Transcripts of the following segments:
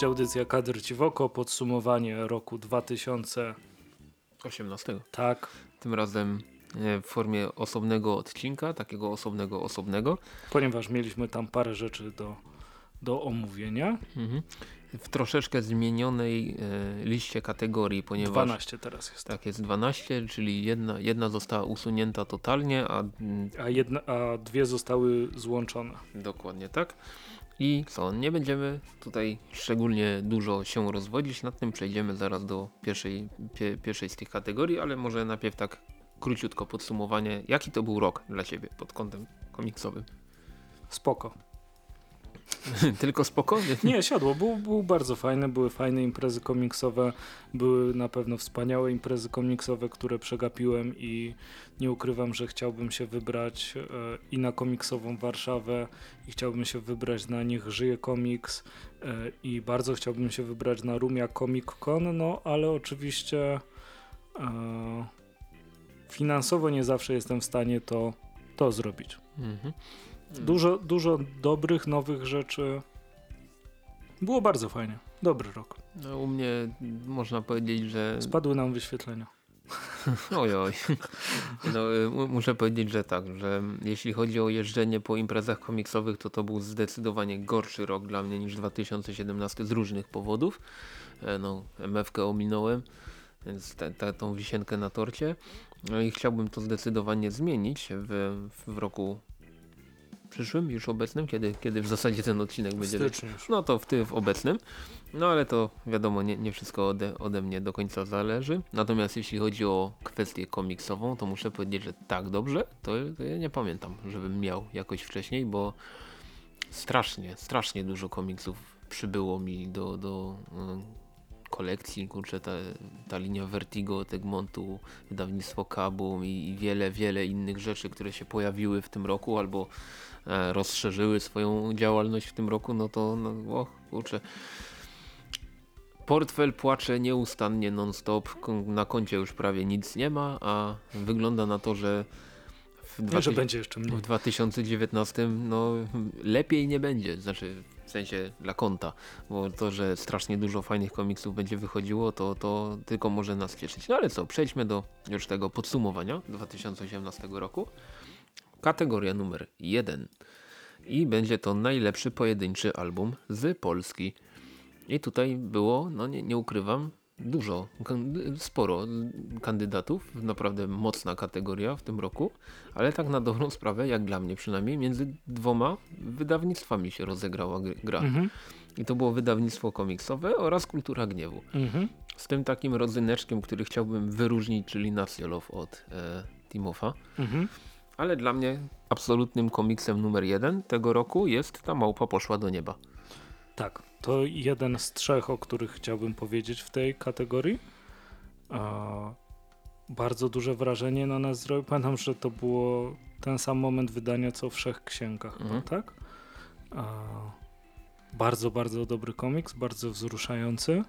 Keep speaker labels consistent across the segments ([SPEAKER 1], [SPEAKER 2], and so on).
[SPEAKER 1] Cześć, audycja Kadr Ci w oko, podsumowanie roku 2018. Tak.
[SPEAKER 2] Tym razem e, w formie osobnego odcinka, takiego osobnego osobnego.
[SPEAKER 1] Ponieważ mieliśmy tam parę rzeczy do, do omówienia. Mhm.
[SPEAKER 2] W troszeczkę zmienionej e, liście kategorii, ponieważ...
[SPEAKER 1] 12 teraz jest.
[SPEAKER 2] Tak, jest 12, czyli jedna, jedna została usunięta totalnie, a...
[SPEAKER 1] A, jedna, a dwie zostały złączone.
[SPEAKER 2] Dokładnie tak. I co, nie będziemy tutaj szczególnie dużo się rozwodzić nad tym, przejdziemy zaraz do pierwszej, pie, pierwszej z tych kategorii, ale może najpierw tak króciutko podsumowanie, jaki to był rok dla Ciebie pod kątem komiksowym?
[SPEAKER 1] Spoko.
[SPEAKER 2] Tylko spokojnie.
[SPEAKER 1] Nie, siadło. Był, był bardzo fajny, były fajne imprezy komiksowe, były na pewno wspaniałe imprezy komiksowe, które przegapiłem i nie ukrywam, że chciałbym się wybrać e, i na komiksową Warszawę i chciałbym się wybrać na Niech Żyje Komiks e, i bardzo chciałbym się wybrać na Rumia Comic Con, no ale oczywiście e, finansowo nie zawsze jestem w stanie to, to zrobić. Mhm. Dużo, dużo dobrych, nowych rzeczy. Było bardzo fajnie. Dobry rok.
[SPEAKER 2] No, u mnie można powiedzieć, że...
[SPEAKER 1] Spadły nam wyświetlenia.
[SPEAKER 2] oj, oj. No, y, muszę powiedzieć, że tak, że jeśli chodzi o jeżdżenie po imprezach komiksowych, to to był zdecydowanie gorszy rok dla mnie niż 2017 z różnych powodów. E, no, MFkę ominąłem, więc te, te, tą wisienkę na torcie. No i chciałbym to zdecydowanie zmienić w, w roku przyszłym, już obecnym, kiedy, kiedy w zasadzie ten odcinek będzie. No to w tym w obecnym. No ale to wiadomo, nie, nie wszystko ode, ode mnie do końca zależy. Natomiast jeśli chodzi o kwestię komiksową, to muszę powiedzieć, że tak dobrze, to, to ja nie pamiętam, żebym miał jakoś wcześniej, bo strasznie, strasznie dużo komiksów przybyło mi do, do kolekcji, kurczę, ta, ta linia Vertigo, Tegmontu, wydawnictwo Kabum i, i wiele, wiele innych rzeczy, które się pojawiły w tym roku albo E, rozszerzyły swoją działalność w tym roku, no to no, o, kurczę. Portfel płacze nieustannie non-stop, na koncie już prawie nic nie ma, a wygląda na to, że
[SPEAKER 1] w, nie, że będzie jeszcze mniej.
[SPEAKER 2] w 2019 no, lepiej nie będzie, znaczy w sensie dla konta, bo to, że strasznie dużo fajnych komiksów będzie wychodziło, to, to tylko może nas cieszyć. No ale co, przejdźmy do już tego podsumowania 2018 roku. Kategoria numer 1. I będzie to najlepszy pojedynczy album z Polski. I tutaj było, no nie, nie ukrywam, dużo, sporo kandydatów, naprawdę mocna kategoria w tym roku, ale tak na dobrą sprawę, jak dla mnie przynajmniej, między dwoma wydawnictwami się rozegrała gra. Mhm. I to było wydawnictwo komiksowe oraz Kultura Gniewu. Mhm. Z tym takim rodzyneczkiem, który chciałbym wyróżnić, czyli Nacjolow od e, Timofa. Mhm ale dla mnie absolutnym komiksem numer jeden tego roku jest Ta małpa poszła do nieba.
[SPEAKER 1] Tak, to jeden z trzech, o których chciałbym powiedzieć w tej kategorii. bardzo duże wrażenie na nas zrobił. Pamiętam, że to było ten sam moment wydania co w Wszech Księgach, mhm. tak? bardzo, bardzo dobry komiks, bardzo wzruszający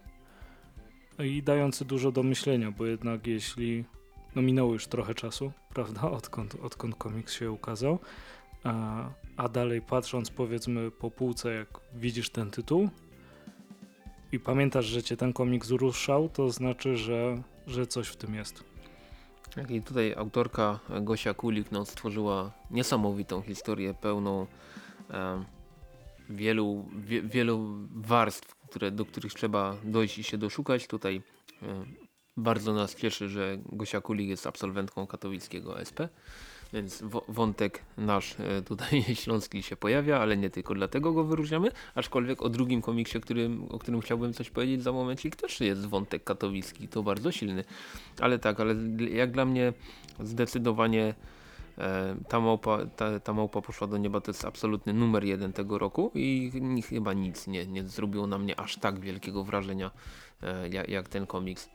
[SPEAKER 1] i dający dużo do myślenia, bo jednak jeśli no minęło już trochę czasu, prawda, odkąd, odkąd komiks się ukazał, a, a dalej patrząc powiedzmy po półce, jak widzisz ten tytuł i pamiętasz, że cię ten komiks ruszał, to znaczy, że, że coś w tym jest.
[SPEAKER 2] I tutaj autorka Gosia Kulik no, stworzyła niesamowitą historię, pełną e, wielu, wie, wielu warstw, które, do których trzeba dojść i się doszukać. Tutaj e, bardzo nas cieszy, że Gosia Kulik jest absolwentką katowickiego SP, więc wątek nasz e, tutaj śląski się pojawia, ale nie tylko dlatego go wyróżniamy, aczkolwiek o drugim komiksie, którym, o którym chciałbym coś powiedzieć za momencik, też jest wątek katowicki, to bardzo silny. Ale tak, ale jak dla mnie zdecydowanie e, ta małpa, ta, ta małpa poszła do nieba, to jest absolutny numer jeden tego roku i chyba nic nie, nie zrobiło na mnie aż tak wielkiego wrażenia e, jak, jak ten komiks.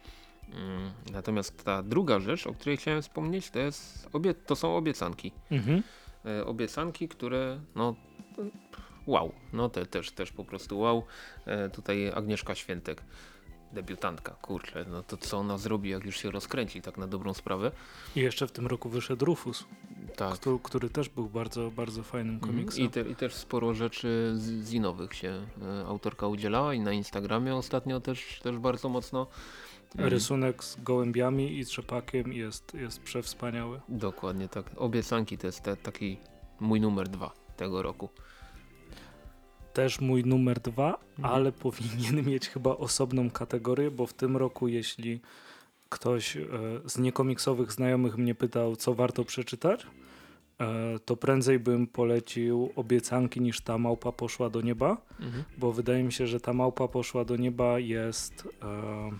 [SPEAKER 2] Mm, natomiast ta druga rzecz, o której chciałem wspomnieć, to, jest to są obiecanki. Mhm. E, obiecanki, które no wow, no te, też, też po prostu wow. E, tutaj Agnieszka Świętek, debiutantka, kurczę, no to co ona zrobi, jak już się rozkręci, tak na dobrą sprawę.
[SPEAKER 1] I jeszcze w tym roku wyszedł Rufus.
[SPEAKER 2] Tak.
[SPEAKER 1] który, który też był bardzo, bardzo fajnym
[SPEAKER 2] Mhm.
[SPEAKER 1] komiksem.
[SPEAKER 2] I, te, I też sporo rzeczy z- zinowych się e, autorka udzielała i na Instagramie ostatnio też, też bardzo mocno. Mm,
[SPEAKER 1] Rysunek z gołębiami i trzepakiem jest, jest przewspaniały.
[SPEAKER 2] Dokładnie tak. Obiecanki to jest te, taki mój numer dwa tego roku.
[SPEAKER 1] Też mój numer dwa,
[SPEAKER 2] Mhm.
[SPEAKER 1] ale powinien mieć chyba osobną kategorię, bo w tym roku, jeśli ktoś e, z niekomiksowych znajomych mnie pytał, co warto przeczytać, e, to prędzej bym polecił obiecanki niż ta małpa poszła do nieba,
[SPEAKER 2] Mhm.
[SPEAKER 1] bo wydaje mi się, że ta małpa poszła do nieba jest. E,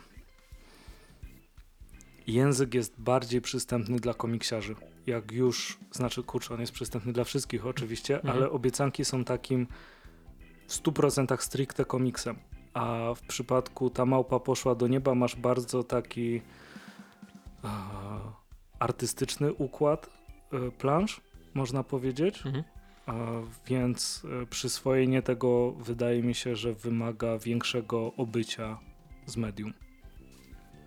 [SPEAKER 1] język jest bardziej przystępny dla komiksiarzy. Jak już, znaczy kurczę, on jest przystępny dla wszystkich oczywiście,
[SPEAKER 2] Mhm.
[SPEAKER 1] ale obiecanki są takim w 100% stricte komiksem. A w przypadku ta małpa poszła do nieba, masz bardzo taki e, artystyczny układ e, plansz, można powiedzieć.
[SPEAKER 2] Mhm.
[SPEAKER 1] A więc e, przyswojenie tego wydaje mi się, że wymaga większego obycia z medium.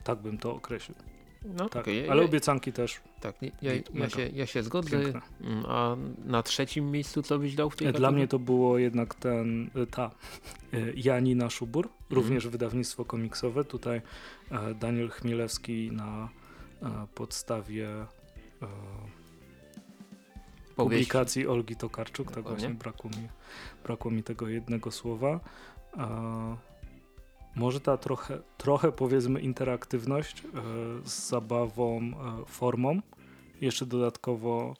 [SPEAKER 1] Tak bym to określił.
[SPEAKER 2] No,
[SPEAKER 1] Tak.
[SPEAKER 2] ja-
[SPEAKER 1] Ale
[SPEAKER 2] ja-
[SPEAKER 1] obiecanki też
[SPEAKER 2] Tak, ja, ja, ja, się, ja się zgodzę.
[SPEAKER 1] piękne.
[SPEAKER 2] Mm, A na trzecim miejscu co byś dał w tej
[SPEAKER 1] E, Dla
[SPEAKER 2] kategorii?
[SPEAKER 1] mnie to było jednak ten, e, ta e, Janina Szubur,
[SPEAKER 2] Mhm.
[SPEAKER 1] również wydawnictwo komiksowe. Tutaj Daniel Chmielewski na podstawie
[SPEAKER 2] Powieść.
[SPEAKER 1] publikacji Olgi Tokarczuk, tak właśnie brakło mi, brakło mi tego jednego słowa. Może ta trochę, trochę powiedzmy interaktywność e, z zabawą, e, formą jeszcze dodatkowo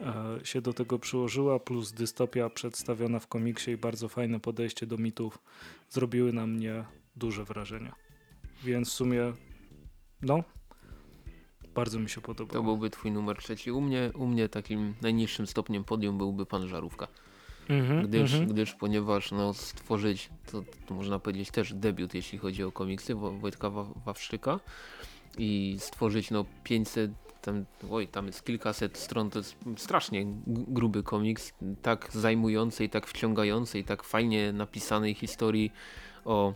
[SPEAKER 1] e, się do tego przyłożyła, plus dystopia przedstawiona w komiksie i bardzo fajne podejście do mitów zrobiły na mnie duże wrażenie. Więc w sumie, no, bardzo mi się
[SPEAKER 2] To
[SPEAKER 1] podobało.
[SPEAKER 2] byłby twój numer trzeci. U mnie, u mnie takim najniższym stopniem podium byłby Pan Żarówka.
[SPEAKER 1] Mhm,
[SPEAKER 2] Gdyż,
[SPEAKER 1] mhm.
[SPEAKER 2] gdyż ponieważ no, stworzyć, to, to można powiedzieć też debiut, jeśli chodzi o komiksy Wo- Wojtka Wa- Wawrzyka i stworzyć no 500, tam, oj, tam jest kilkaset stron, to jest strasznie gruby komiks, tak zajmujący i tak wciągający i tak fajnie napisanej historii o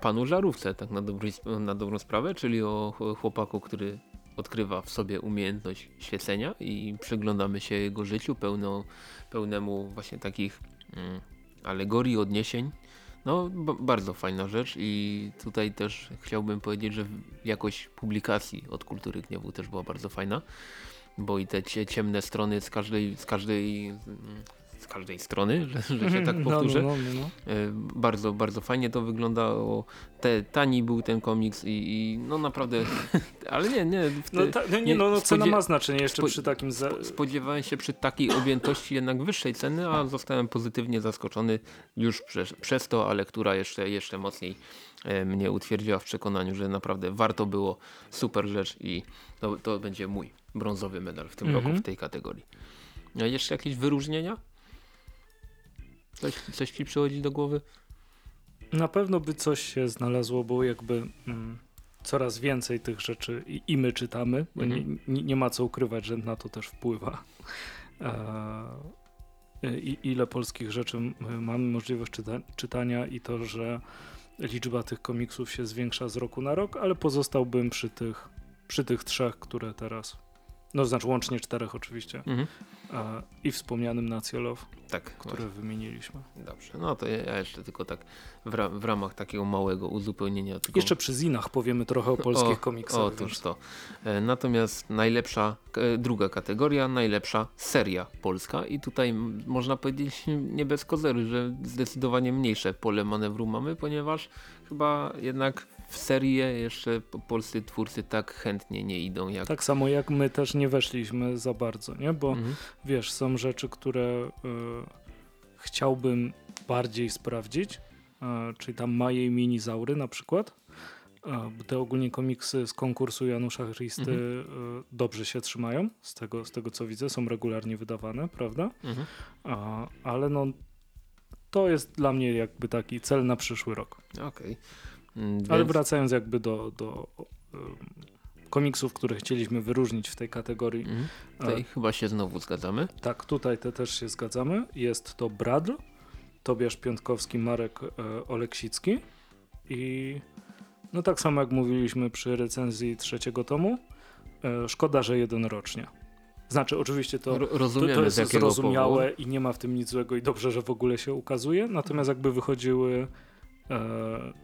[SPEAKER 2] panu Żarówce, tak na, dobry, na dobrą sprawę, czyli o ch- chłopaku, który odkrywa w sobie umiejętność świecenia i przyglądamy się jego życiu pełno, pełnemu właśnie takich mm, alegorii, odniesień. No, bardzo fajna rzecz i tutaj też chciałbym powiedzieć, że jakość publikacji od Kultury Gniewu też była bardzo fajna, bo i te cie- ciemne strony z każdej, z każdej, mm, każdej strony, że, że się tak
[SPEAKER 1] No,
[SPEAKER 2] powtórzę,
[SPEAKER 1] No, no, no, no.
[SPEAKER 2] E, Bardzo, bardzo fajnie to wyglądało. Te, tani był ten komiks i, i no naprawdę, ale nie, nie.
[SPEAKER 1] No,
[SPEAKER 2] te,
[SPEAKER 1] ta, no, nie,
[SPEAKER 2] nie,
[SPEAKER 1] no, no cena ma znaczenie jeszcze przy takim... Za...
[SPEAKER 2] spo- spodziewałem się przy takiej objętości jednak wyższej ceny, a zostałem pozytywnie zaskoczony już przez, przez to, ale która jeszcze, jeszcze mocniej e, mnie utwierdziła w przekonaniu, że naprawdę warto było. Super rzecz i to, to będzie mój brązowy medal w tym
[SPEAKER 1] Mhm.
[SPEAKER 2] roku w tej kategorii. A jeszcze jakieś wyróżnienia? Coś, coś ci przychodzi do głowy?
[SPEAKER 1] Na pewno by coś się znalazło, bo jakby mm, coraz więcej tych rzeczy i, i my czytamy, bo
[SPEAKER 2] Mhm.
[SPEAKER 1] nie, nie, ma co ukrywać, że na to też wpływa. E, i, ile polskich rzeczy mamy możliwość czyta, czytania i to, że liczba tych komiksów się zwiększa z roku na rok, ale pozostałbym przy tych, przy tych trzech, które teraz, no znaczy łącznie czterech oczywiście,
[SPEAKER 2] Mhm.
[SPEAKER 1] e, i wspomnianym Nacjolow,
[SPEAKER 2] Tak,
[SPEAKER 1] które wymieniliśmy.
[SPEAKER 2] Dobrze, no to ja jeszcze tylko tak w, ra w ramach takiego małego uzupełnienia. Tylko...
[SPEAKER 1] Jeszcze przy Zinach powiemy trochę o polskich
[SPEAKER 2] O,
[SPEAKER 1] komiksach.
[SPEAKER 2] Otóż
[SPEAKER 1] więc-
[SPEAKER 2] to. E, Natomiast najlepsza, e, druga kategoria, najlepsza seria polska i tutaj można powiedzieć nie bez kozery, że zdecydowanie mniejsze pole manewru mamy, ponieważ chyba jednak w serię jeszcze po- polscy twórcy tak chętnie nie idą jak...
[SPEAKER 1] Tak samo jak my też nie weszliśmy za bardzo, nie? Bo
[SPEAKER 2] Mhm.
[SPEAKER 1] wiesz, są rzeczy, które e, chciałbym bardziej sprawdzić, e, czyli tam Maje i Minizaury na przykład. E, te ogólnie komiksy z konkursu Janusza Christy
[SPEAKER 2] Mhm.
[SPEAKER 1] dobrze się trzymają, z tego, z tego co widzę, są regularnie wydawane, prawda?
[SPEAKER 2] Mhm.
[SPEAKER 1] Ale no to jest dla mnie jakby taki cel na przyszły rok.
[SPEAKER 2] Okej. Mm,
[SPEAKER 1] Ale
[SPEAKER 2] więc-
[SPEAKER 1] wracając jakby do, do em, komiksów, które chcieliśmy wyróżnić w tej kategorii.
[SPEAKER 2] Mhm. Tutaj chyba się znowu zgadzamy.
[SPEAKER 1] Tak, tutaj te też się zgadzamy. Jest to Bradl, Tobiasz Piątkowski, Marek e, Oleksicki i no tak samo jak mówiliśmy przy recenzji trzeciego tomu, e, szkoda, że jeden rocznie. Znaczy, oczywiście to,
[SPEAKER 2] Ro-
[SPEAKER 1] to,
[SPEAKER 2] rozumiemy
[SPEAKER 1] to jest zrozumiałe
[SPEAKER 2] powodu.
[SPEAKER 1] i nie ma w tym nic złego i dobrze, że w ogóle się ukazuje. Natomiast jakby wychodziły e,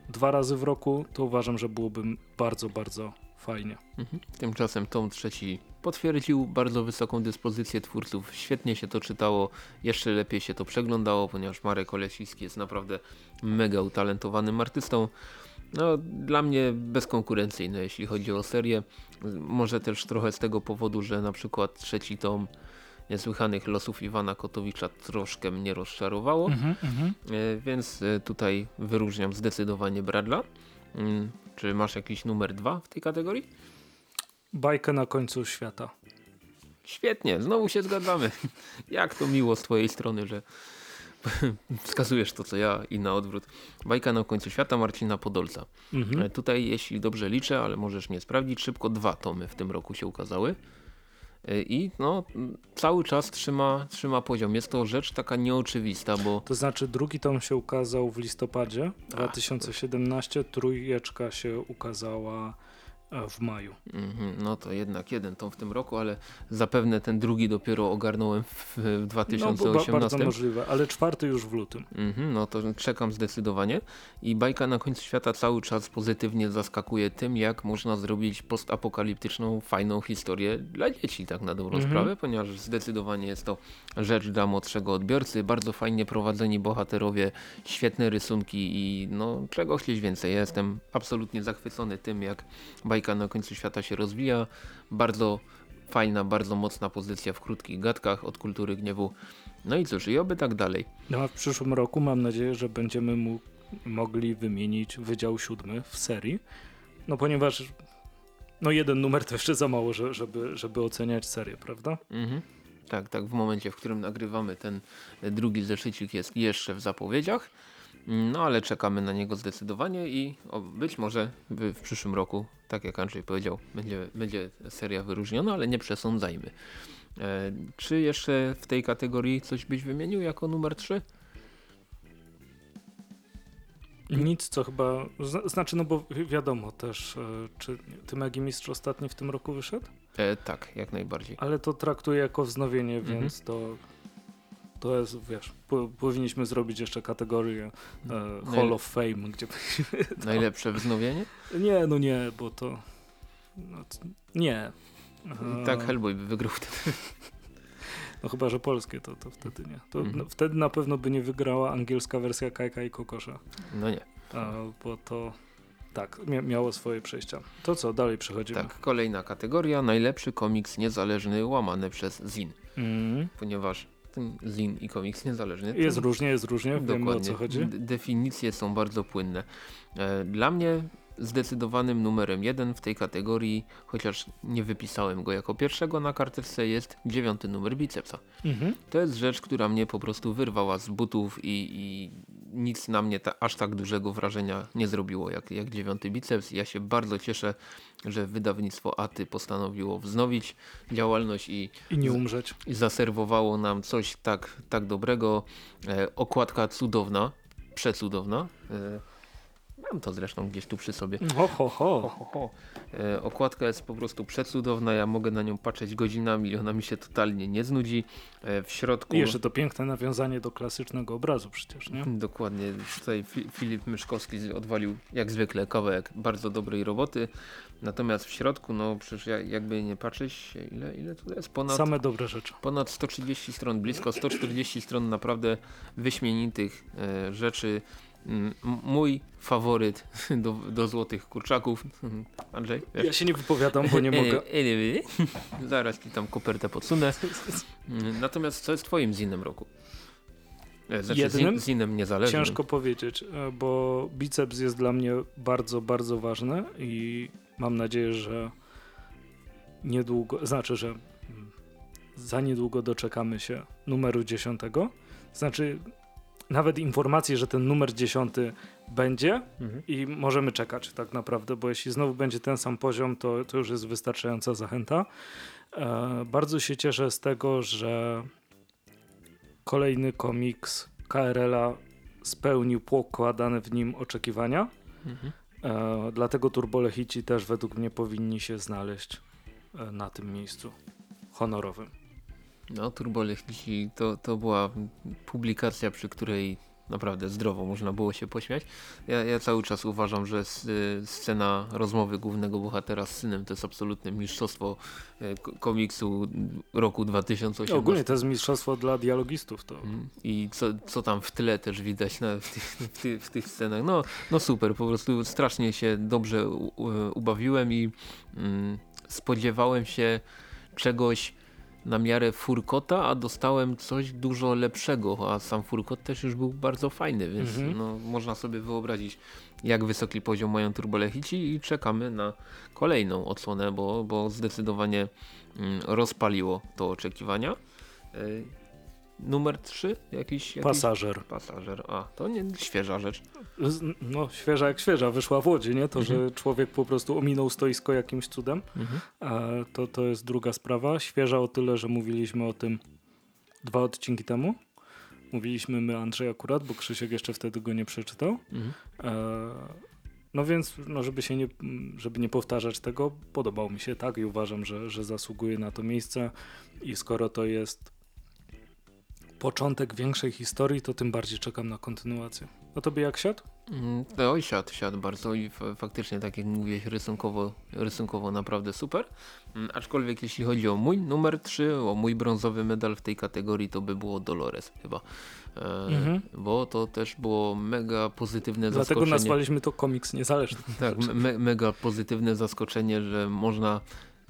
[SPEAKER 1] dwa razy w roku, to uważam, że byłoby bardzo, bardzo fajnie.
[SPEAKER 2] Mhm. Tymczasem tom trzeci potwierdził bardzo wysoką dyspozycję twórców. Świetnie się to czytało, jeszcze lepiej się to przeglądało, ponieważ Marek Olesiński jest naprawdę mega utalentowanym artystą. No, dla mnie bezkonkurencyjny, jeśli chodzi o serię. Może też trochę z tego powodu, że na przykład trzeci tom Niesłychanych losów Iwana Kotowicza troszkę mnie rozczarowało.
[SPEAKER 1] Mhm,
[SPEAKER 2] E, Więc e, tutaj wyróżniam zdecydowanie Bradla. Mm, Czy masz jakiś numer dwa w tej kategorii?
[SPEAKER 1] Bajkę na końcu świata.
[SPEAKER 2] Świetnie, znowu się zgadzamy. Jak to miło z twojej strony, że wskazujesz to co ja i na odwrót. Bajka na końcu świata Marcina Podolca.
[SPEAKER 1] Mhm.
[SPEAKER 2] E, Tutaj jeśli dobrze liczę, ale możesz mnie sprawdzić, szybko dwa tomy w tym roku się ukazały. E, I no, cały czas trzyma, trzyma poziom. Jest to rzecz taka nieoczywista, bo
[SPEAKER 1] To znaczy drugi tom się ukazał w listopadzie 2017, trójeczka się ukazała w maju.
[SPEAKER 2] Mhm, No to jednak jeden tom w tym roku, ale zapewne ten drugi dopiero ogarnąłem w,
[SPEAKER 1] No, bo ba-
[SPEAKER 2] 2018.
[SPEAKER 1] bardzo możliwe, ale czwarty już w lutym.
[SPEAKER 2] Mhm, no to czekam zdecydowanie. I bajka na końcu świata cały czas pozytywnie zaskakuje tym, jak można zrobić postapokaliptyczną, fajną historię dla dzieci, tak na dobrą
[SPEAKER 1] Mhm.
[SPEAKER 2] sprawę, ponieważ zdecydowanie jest to rzecz dla młodszego odbiorcy. Bardzo fajnie prowadzeni bohaterowie, świetne rysunki i no czego chcieć więcej. Ja jestem absolutnie zachwycony tym, jak bajka na końcu świata się rozwija. Bardzo fajna, bardzo mocna pozycja w krótkich gadkach od kultury gniewu. No i cóż, i oby tak dalej.
[SPEAKER 1] No a w przyszłym roku mam nadzieję, że będziemy mu mogli wymienić Wydział Siódmy w serii. No ponieważ no jeden numer to jeszcze za mało, że- żeby, żeby oceniać serię, prawda?
[SPEAKER 2] Mhm. Tak, tak, w momencie, w którym nagrywamy ten drugi zeszycik jest jeszcze w zapowiedziach. No ale czekamy na niego zdecydowanie i o, być może w, w przyszłym roku, tak jak Andrzej powiedział, będzie, będzie seria wyróżniona, ale nie przesądzajmy. E, czy jeszcze w tej kategorii coś byś wymienił jako numer 3?
[SPEAKER 1] Nic, co chyba, zna- znaczy no bo wi- wiadomo też, e, czy ty Megi Mistrz ostatni w tym roku wyszedł?
[SPEAKER 2] E, tak, jak najbardziej.
[SPEAKER 1] Ale to traktuję jako wznowienie,
[SPEAKER 2] Mhm.
[SPEAKER 1] więc to to jest, wiesz, po, powinniśmy zrobić jeszcze kategorię e, Hall of Fame, gdzie
[SPEAKER 2] Najlepsze wznowienie?
[SPEAKER 1] Nie, no nie, bo to. No, nie.
[SPEAKER 2] I
[SPEAKER 1] E,
[SPEAKER 2] tak Hellboy by wygrał wtedy.
[SPEAKER 1] No chyba, że polskie to, to wtedy nie. To,
[SPEAKER 2] Mhm.
[SPEAKER 1] no, wtedy na pewno by nie wygrała angielska wersja Kajka i Kokosza,
[SPEAKER 2] No nie.
[SPEAKER 1] e, bo to tak, mia miało swoje przejścia. To co, dalej przechodzimy.
[SPEAKER 2] Tak, kolejna kategoria, najlepszy komiks niezależny łamany przez Zin.
[SPEAKER 1] Mm.
[SPEAKER 2] ponieważ ten zin i komiks niezależny.
[SPEAKER 1] Jest różnie, jest różnie, wiemy o co chodzi.
[SPEAKER 2] Definicje są bardzo płynne. E, Dla mnie zdecydowanym numerem jeden w tej kategorii, chociaż nie wypisałem go jako pierwszego na karteczce, jest dziewiąty numer bicepsa.
[SPEAKER 1] Mhm.
[SPEAKER 2] To jest rzecz, która mnie po prostu wyrwała z butów i, i nic na mnie ta, aż tak dużego wrażenia nie zrobiło jak, jak dziewiąty biceps. Ja się bardzo cieszę, że wydawnictwo Aty postanowiło wznowić działalność i
[SPEAKER 1] I nie umrzeć.
[SPEAKER 2] i zaserwowało nam coś tak, tak dobrego. E, okładka cudowna, przecudowna. E, mam to zresztą gdzieś tu przy sobie.
[SPEAKER 1] Ho, ho, ho.
[SPEAKER 2] Ho, ho. E, okładka jest po prostu przecudowna, ja mogę na nią patrzeć godzinami i ona mi się totalnie nie znudzi. E, w środku...
[SPEAKER 1] I jeszcze to piękne nawiązanie do klasycznego obrazu przecież, nie?
[SPEAKER 2] Dokładnie, tutaj Fi- Filip Myszkowski odwalił jak zwykle kawałek bardzo dobrej roboty. Natomiast w środku, no przecież ja- jakby nie patrzeć, ile, ile tu jest? Ponad
[SPEAKER 1] Same dobre rzeczy.
[SPEAKER 2] Ponad 130 stron, blisko 140 stron naprawdę wyśmienitych e, rzeczy. Mój faworyt do, do złotych kurczaków. Andrzej? wiesz?
[SPEAKER 1] Ja się nie wypowiadam, bo nie mogę.
[SPEAKER 2] Zaraz ci tam kopertę podsunę. Natomiast co jest twoim zinem roku? E, Znaczy
[SPEAKER 1] Jednym?
[SPEAKER 2] zin, zinem niezależnym.
[SPEAKER 1] Ciężko powiedzieć, e, bo biceps jest dla mnie bardzo, bardzo ważny i mam nadzieję, że niedługo, znaczy, że mm, za niedługo doczekamy się numeru dziesiątego. Znaczy, nawet informacji, że ten numer dziesiąty będzie
[SPEAKER 2] Mhm.
[SPEAKER 1] i możemy czekać tak naprawdę, bo jeśli znowu będzie ten sam poziom, to, to już jest wystarczająca zachęta. E, bardzo się cieszę z tego, że kolejny komiks KRL-a spełnił pokładane w nim oczekiwania.
[SPEAKER 2] Mhm.
[SPEAKER 1] E, dlatego Turbolechici też według mnie powinni się znaleźć e, na tym miejscu. honorowym.
[SPEAKER 2] No, Turbolechnici to, to była publikacja, przy której naprawdę zdrowo można było się pośmiać. Ja, ja cały czas uważam, że scena rozmowy głównego bohatera z synem to jest absolutne mistrzostwo e, komiksu roku 2018.
[SPEAKER 1] Ogólnie to jest mistrzostwo dla dialogistów. To. Mhm.
[SPEAKER 2] I co, co tam w tle też widać na, w, tych, w, tych, w tych scenach. No, no super, po prostu strasznie się dobrze ubawiłem i mm, spodziewałem się czegoś na miarę Furkota, a dostałem coś dużo lepszego, a sam Furkot też już był bardzo fajny, więc mhm. no, można sobie wyobrazić jak wysoki poziom mają turbolechici i czekamy na kolejną odsłonę, bo, bo zdecydowanie mm, rozpaliło to oczekiwania. Numer 3? Jakiś, jakiś,
[SPEAKER 1] Pasażer.
[SPEAKER 2] Pasażer, a to nie świeża rzecz.
[SPEAKER 1] No świeża jak świeża, wyszła w Łodzi, nie? To, mhm. że człowiek po prostu ominął stoisko jakimś cudem, mhm. to, to jest druga sprawa. Świeża o tyle, że mówiliśmy o tym dwa odcinki temu. Mówiliśmy my Andrzej akurat, bo Krzysiek jeszcze wtedy go nie przeczytał. Mhm. E no więc, no żeby się nie, żeby nie powtarzać tego, podobał mi się tak i uważam, że, że zasługuje na to miejsce i skoro to jest początek większej historii, to tym bardziej czekam na kontynuację. A tobie jak siadł?
[SPEAKER 2] Mm, oj, siadł, siadł bardzo i faktycznie, tak jak mówiłeś, rysunkowo, rysunkowo naprawdę super. Mm, aczkolwiek jeśli chodzi o mój numer 3, o mój brązowy medal w tej kategorii, to by było Dolores chyba. E, mhm. Bo to też było mega pozytywne
[SPEAKER 1] Dlatego
[SPEAKER 2] zaskoczenie.
[SPEAKER 1] Dlatego nazwaliśmy to komiks niezależny.
[SPEAKER 2] Tak, me mega pozytywne zaskoczenie, że można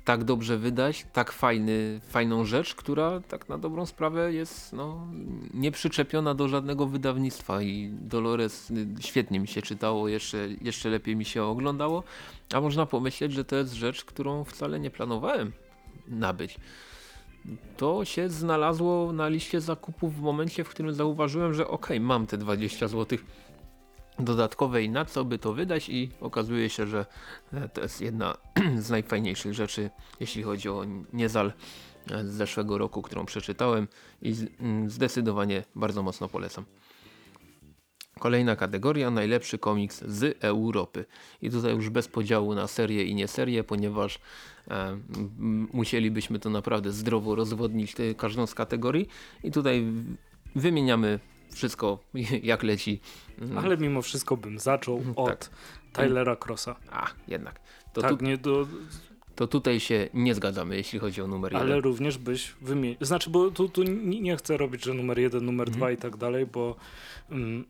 [SPEAKER 2] tak dobrze wydać, tak fajny, fajną rzecz, która tak na dobrą sprawę jest no, nieprzyczepiona do żadnego wydawnictwa. I Dolores y, świetnie mi się czytało, jeszcze, jeszcze lepiej mi się oglądało, a można pomyśleć, że to jest rzecz, którą wcale nie planowałem nabyć. To się znalazło na liście zakupów w momencie, w którym zauważyłem, że ok, mam te 20 złotych dodatkowej na co by to wydać i okazuje się, że e, to jest jedna z najfajniejszych rzeczy, jeśli chodzi o Niezal e, z zeszłego roku, którą przeczytałem i mm, zdecydowanie bardzo mocno polecam. Kolejna kategoria, najlepszy komiks z Europy. I tutaj już bez podziału na serię i nie serię, ponieważ e, musielibyśmy to naprawdę zdrowo rozwodnić każdą z kategorii. I tutaj wymieniamy wszystko jak leci.
[SPEAKER 1] Mm. Ale mimo wszystko bym zaczął mhm, od tak. Tylera Crossa.
[SPEAKER 2] A, jednak. To,
[SPEAKER 1] tak, tu, nie do...
[SPEAKER 2] to tutaj się nie zgadzamy, jeśli chodzi o numer
[SPEAKER 1] jeden. Ale również byś wymienił. Znaczy, bo tu, tu nie chcę robić, że numer jeden, numer mhm. dwa i tak dalej, bo mm,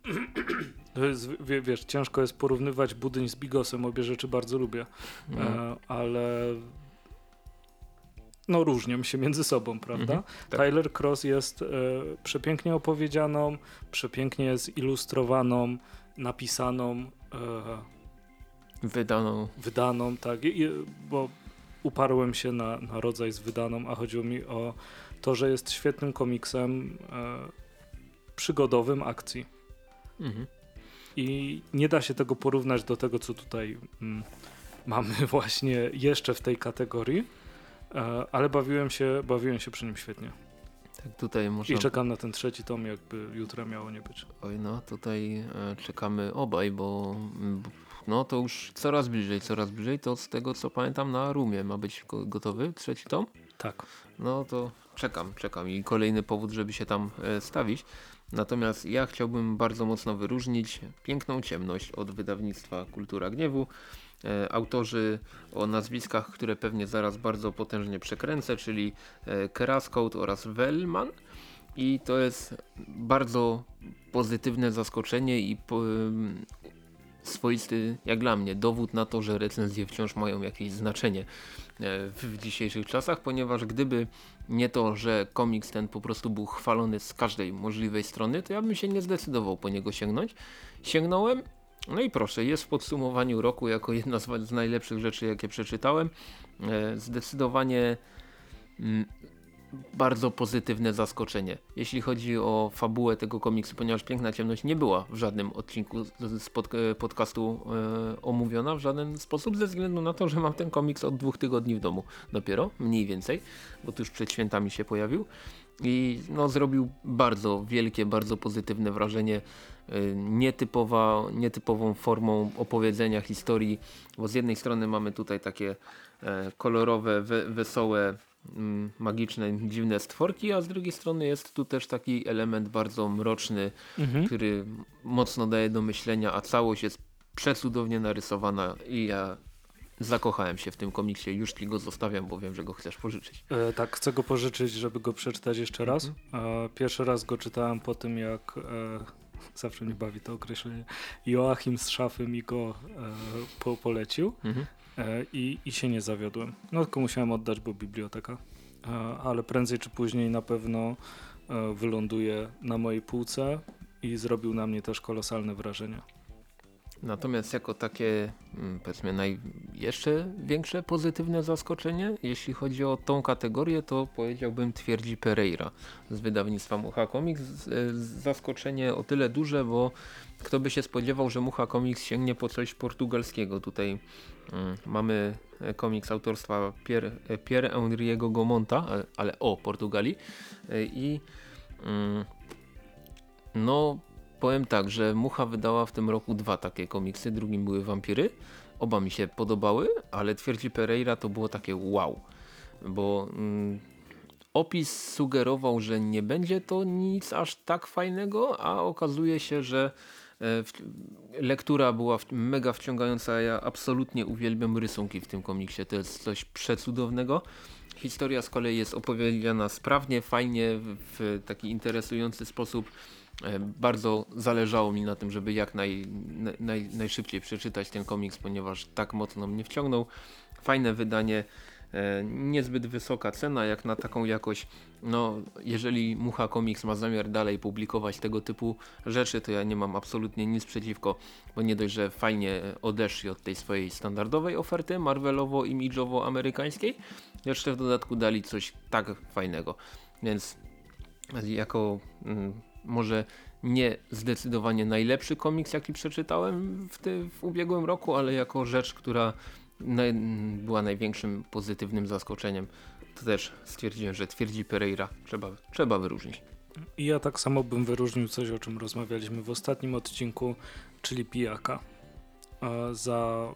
[SPEAKER 1] jest, wiesz, ciężko jest porównywać budyń z Bigosem. Obie rzeczy bardzo lubię. Mhm. E, ale no różnią się między sobą, prawda? Mhm, tak. Tyler Cross jest e, przepięknie opowiedzianą, przepięknie zilustrowaną, napisaną,
[SPEAKER 2] e, wydaną.
[SPEAKER 1] Wydaną, tak, I, bo uparłem się na, na rodzaj z wydaną, a chodziło mi o to, że jest świetnym komiksem e, przygodowym akcji. Mhm. I nie da się tego porównać do tego, co tutaj mm, mamy właśnie jeszcze w tej kategorii ale bawiłem się, bawiłem się przy nim świetnie.
[SPEAKER 2] Tak, tutaj można...
[SPEAKER 1] I czekam na ten trzeci tom, jakby jutro miało nie być.
[SPEAKER 2] Oj, no tutaj e, czekamy obaj, bo, bo no to już coraz bliżej, coraz bliżej. To z tego co pamiętam na Rumie ma być gotowy trzeci tom?
[SPEAKER 1] Tak.
[SPEAKER 2] No to czekam, czekam i kolejny powód, żeby się tam e, stawić. Natomiast ja chciałbym bardzo mocno wyróżnić Piękną Ciemność od wydawnictwa Kultura Gniewu. E, autorzy o nazwiskach, które pewnie zaraz bardzo potężnie przekręcę, czyli e, Keraskout oraz Wellman. I to jest bardzo pozytywne zaskoczenie i po, swoisty, jak dla mnie, dowód na to, że recenzje wciąż mają jakieś znaczenie e, w dzisiejszych czasach, ponieważ gdyby nie to, że komiks ten po prostu był chwalony z każdej możliwej strony, to ja bym się nie zdecydował po niego sięgnąć. Sięgnąłem no i proszę, jest w podsumowaniu roku jako jedna z, najlepszych rzeczy, jakie przeczytałem. E, zdecydowanie mm, bardzo pozytywne zaskoczenie. Jeśli chodzi o fabułę tego komiksu, ponieważ Piękna Ciemność nie była w żadnym odcinku z pod, e, podcastu e, omówiona w żaden sposób, ze względu na to, że mam ten komiks od dwóch tygodni w domu dopiero, mniej więcej, bo tuż przed świętami się pojawił i no, zrobił bardzo wielkie, bardzo pozytywne wrażenie nietypowa, nietypową formą opowiedzenia historii, bo z jednej strony mamy tutaj takie e, kolorowe, we, wesołe mm, magiczne, dziwne stworki, a z drugiej strony jest tu też taki element bardzo mroczny,
[SPEAKER 1] Mhm.
[SPEAKER 2] który mocno daje do myślenia, a całość jest przecudownie narysowana i ja zakochałem się w tym komiksie. Już ci go zostawiam, bo wiem, że go chcesz pożyczyć.
[SPEAKER 1] E, tak, chcę go pożyczyć, żeby go przeczytać jeszcze raz. E, pierwszy raz go czytałem po tym, jak e, zawsze mnie bawi to określenie. Joachim z szafy mi go e, po, polecił
[SPEAKER 2] Mhm.
[SPEAKER 1] e, i, i się nie zawiodłem. No tylko musiałem oddać, bo biblioteka. E, ale prędzej czy później na pewno wyląduje na mojej półce i zrobił na mnie też kolosalne wrażenie.
[SPEAKER 2] Natomiast jako takie mm, powiedzmy naj, jeszcze większe pozytywne zaskoczenie, jeśli chodzi o tą kategorię, to powiedziałbym twierdzi Pereira z wydawnictwa Mucha Comics. Zaskoczenie o tyle duże, bo kto by się spodziewał, że Mucha Comics sięgnie po coś portugalskiego. Tutaj mm, mamy e, komiks autorstwa Pierre, Pierre Henriego Gomonta, ale, ale o Portugalii E, i mm, no Powiem tak, że Mucha wydała w tym roku dwa takie komiksy, drugim były Wampiry. Oba mi się podobały, ale twierdzi Pereira to było takie wow. Bo mm, opis sugerował, że nie będzie to nic aż tak fajnego, a okazuje się, że e, lektura była mega wciągająca. Ja absolutnie uwielbiam rysunki w tym komiksie. To jest coś przecudownego. Historia z kolei jest opowiedziana sprawnie, fajnie, w taki interesujący sposób. E, Bardzo zależało mi na tym, żeby jak naj, naj, najszybciej przeczytać ten komiks, ponieważ tak mocno mnie wciągnął. Fajne wydanie, e, niezbyt wysoka cena jak na taką jakość. No, jeżeli Mucha Comics ma zamiar dalej publikować tego typu rzeczy, to ja nie mam absolutnie nic przeciwko, bo nie dość, że fajnie odeszli od tej swojej standardowej oferty Marvelowo-imidżowo-amerykańskiej, jeszcze w dodatku dali coś tak fajnego. Więc jako mm, może nie zdecydowanie najlepszy komiks, jaki przeczytałem w, ty, w ubiegłym roku, ale jako rzecz, która była największym pozytywnym zaskoczeniem, to też stwierdziłem, że twierdzi Pereira trzeba, trzeba wyróżnić.
[SPEAKER 1] I ja tak samo bym wyróżnił coś, o czym rozmawialiśmy w ostatnim odcinku, czyli pijaka. E, za,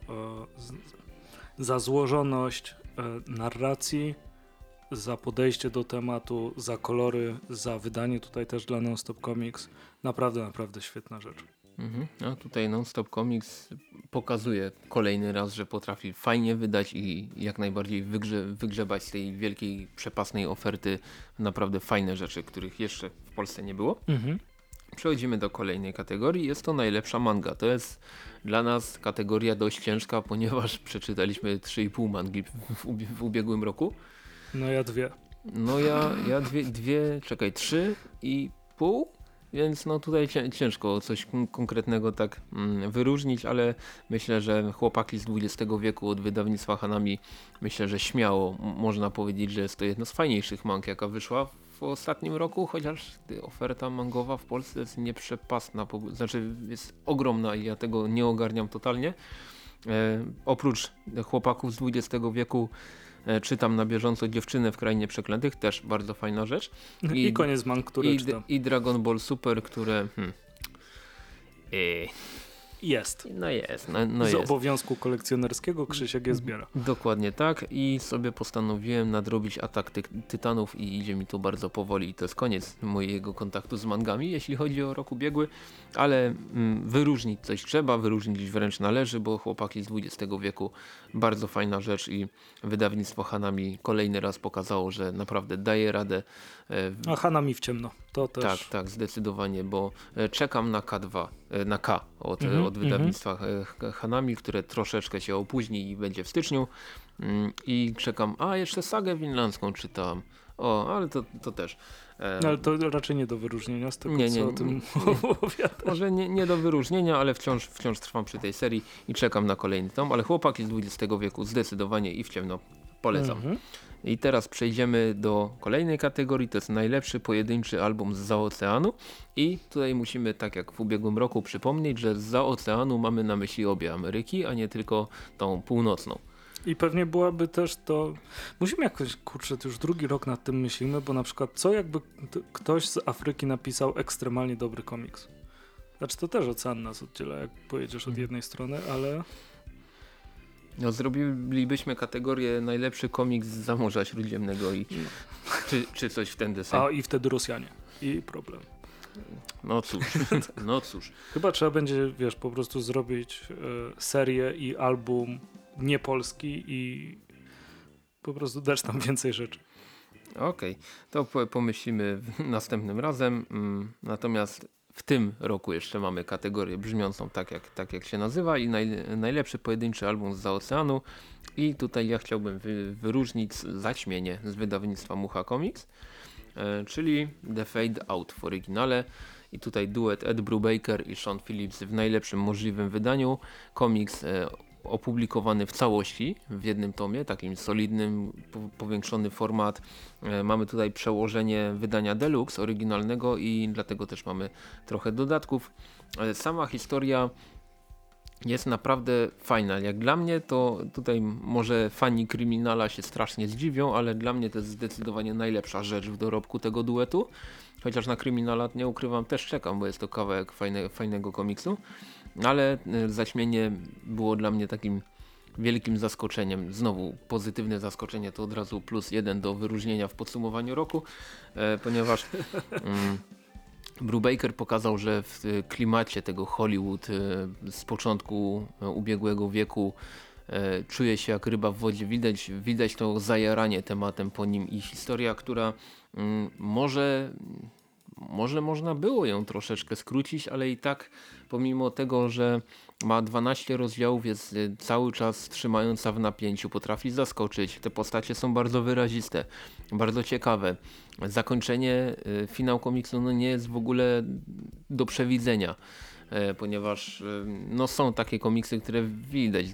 [SPEAKER 1] e, za złożoność e, narracji, za podejście do tematu, za kolory, za wydanie tutaj też dla Nonstop Comics. Naprawdę, naprawdę świetna rzecz.
[SPEAKER 2] Mhm. A tutaj Nonstop Comics pokazuje kolejny raz, że potrafi fajnie wydać i jak najbardziej wygrze, wygrzebać z tej wielkiej, przepasnej oferty naprawdę fajne rzeczy, których jeszcze w Polsce nie było.
[SPEAKER 1] Mhm.
[SPEAKER 2] Przechodzimy do kolejnej kategorii. Jest to najlepsza manga. To jest dla nas kategoria dość ciężka, ponieważ przeczytaliśmy 3,5 mangi w ubiegłym roku.
[SPEAKER 1] No ja dwie.
[SPEAKER 2] No ja, ja dwie, dwie, czekaj, trzy i pół, więc no tutaj cię- ciężko coś kon- konkretnego tak mm, wyróżnić, ale myślę, że chłopaki z XX wieku od wydawnictwa Hanami, myślę, że śmiało można powiedzieć, że jest to jedna z fajniejszych mang, jaka wyszła w ostatnim roku, chociaż oferta mangowa w Polsce jest nieprzepasna, znaczy jest ogromna i ja tego nie ogarniam totalnie. E, oprócz chłopaków z XX wieku czytam na bieżąco Dziewczynę w Krainie Przeklętych, też bardzo fajna rzecz.
[SPEAKER 1] I,
[SPEAKER 2] I-
[SPEAKER 1] koniec mang, które
[SPEAKER 2] I,
[SPEAKER 1] czytam.
[SPEAKER 2] I Dragon Ball Super, które... Hmm, e,
[SPEAKER 1] Jest.
[SPEAKER 2] no jest, no, no
[SPEAKER 1] Z
[SPEAKER 2] jest.
[SPEAKER 1] obowiązku kolekcjonerskiego Krzysiek je zbiera.
[SPEAKER 2] Dokładnie tak i sobie postanowiłem nadrobić atak ty tytanów i idzie mi to bardzo powoli i to jest koniec mojego kontaktu z mangami, jeśli chodzi o rok ubiegły, ale mm, wyróżnić coś trzeba, wyróżnić wręcz należy, bo chłopaki z XX wieku bardzo fajna rzecz i wydawnictwo Hanami kolejny raz pokazało, że naprawdę daje radę. E,
[SPEAKER 1] A Hanami w ciemno. To też.
[SPEAKER 2] tak, tak, zdecydowanie, bo e, czekam na K2, e, na K od,
[SPEAKER 1] Mhm,
[SPEAKER 2] od wydawnictwa e, H- Hanami, które troszeczkę się opóźni i będzie w styczniu. Mm, I czekam, a jeszcze sagę winlandzką czytałam. O, ale to, to też.
[SPEAKER 1] No, ale to raczej nie do wyróżnienia z tego,
[SPEAKER 2] Nie, nie,
[SPEAKER 1] co o tym
[SPEAKER 2] nie,
[SPEAKER 1] opowiada.
[SPEAKER 2] Może nie, nie do wyróżnienia, ale wciąż, wciąż trwam przy tej serii i czekam na kolejny tom, ale chłopaki z XX wieku zdecydowanie i w ciemno polecam.
[SPEAKER 1] Mhm.
[SPEAKER 2] I teraz przejdziemy do kolejnej kategorii, to jest najlepszy pojedynczy album z oceanu i tutaj musimy, tak jak w ubiegłym roku, przypomnieć, że z oceanu mamy na myśli obie Ameryki, a nie tylko tą północną.
[SPEAKER 1] I pewnie byłaby też to. Musimy jakoś, kurczę, już drugi rok nad tym myślimy, bo na przykład, co jakby ktoś z Afryki napisał ekstremalnie dobry komiks? Znaczy, to też ocean nas oddziela, jak pojedziesz od
[SPEAKER 2] Mhm.
[SPEAKER 1] jednej strony, ale
[SPEAKER 2] No zrobilibyśmy kategorię najlepszy komiks z zamorza śródziemnego i no. czy, czy coś w ten deseń.
[SPEAKER 1] A i wtedy Rosjanie. I problem.
[SPEAKER 2] No cóż, no cóż.
[SPEAKER 1] Chyba trzeba będzie, wiesz, po prostu zrobić y, serię i album niepolski i po prostu dać tam więcej rzeczy.
[SPEAKER 2] Okej, okay. to pomyślimy następnym razem. Mm, natomiast w tym roku jeszcze mamy kategorię brzmiącą tak jak, tak jak się nazywa i naj, najlepszy pojedynczy album z oceanu i tutaj ja chciałbym wy, wyróżnić zaćmienie z wydawnictwa Mucha Comics, e, czyli The Fade Out w oryginale i tutaj duet Ed Brubaker i Sean Phillips w najlepszym możliwym wydaniu. Komiks e, opublikowany w całości w jednym tomie, takim solidnym, powiększony format. E, mamy tutaj przełożenie wydania deluxe oryginalnego i dlatego też mamy trochę dodatków. E, sama historia jest naprawdę fajna. Jak dla mnie to tutaj może fani kryminala się strasznie zdziwią, ale dla mnie to jest zdecydowanie najlepsza rzecz w dorobku tego duetu. Chociaż na kryminala nie ukrywam, też czekam, bo jest to kawałek fajne, fajnego komiksu ale e, zaćmienie było dla mnie takim wielkim zaskoczeniem. Znowu pozytywne zaskoczenie to od razu plus jeden do wyróżnienia w podsumowaniu roku, e, ponieważ mm, Brubaker pokazał, że w klimacie tego Hollywood e, z początku ubiegłego wieku czuje się jak ryba w wodzie. Widać, widać to zajaranie tematem po nim i historia, która mm, może może można było ją troszeczkę skrócić, ale i tak pomimo tego, że ma 12 rozdziałów, jest y, cały czas trzymająca w napięciu, potrafi zaskoczyć. Te postacie są bardzo wyraziste, bardzo ciekawe. Zakończenie, y, finał komiksu no nie jest w ogóle do przewidzenia e, ponieważ y, no, są takie komiksy, które widać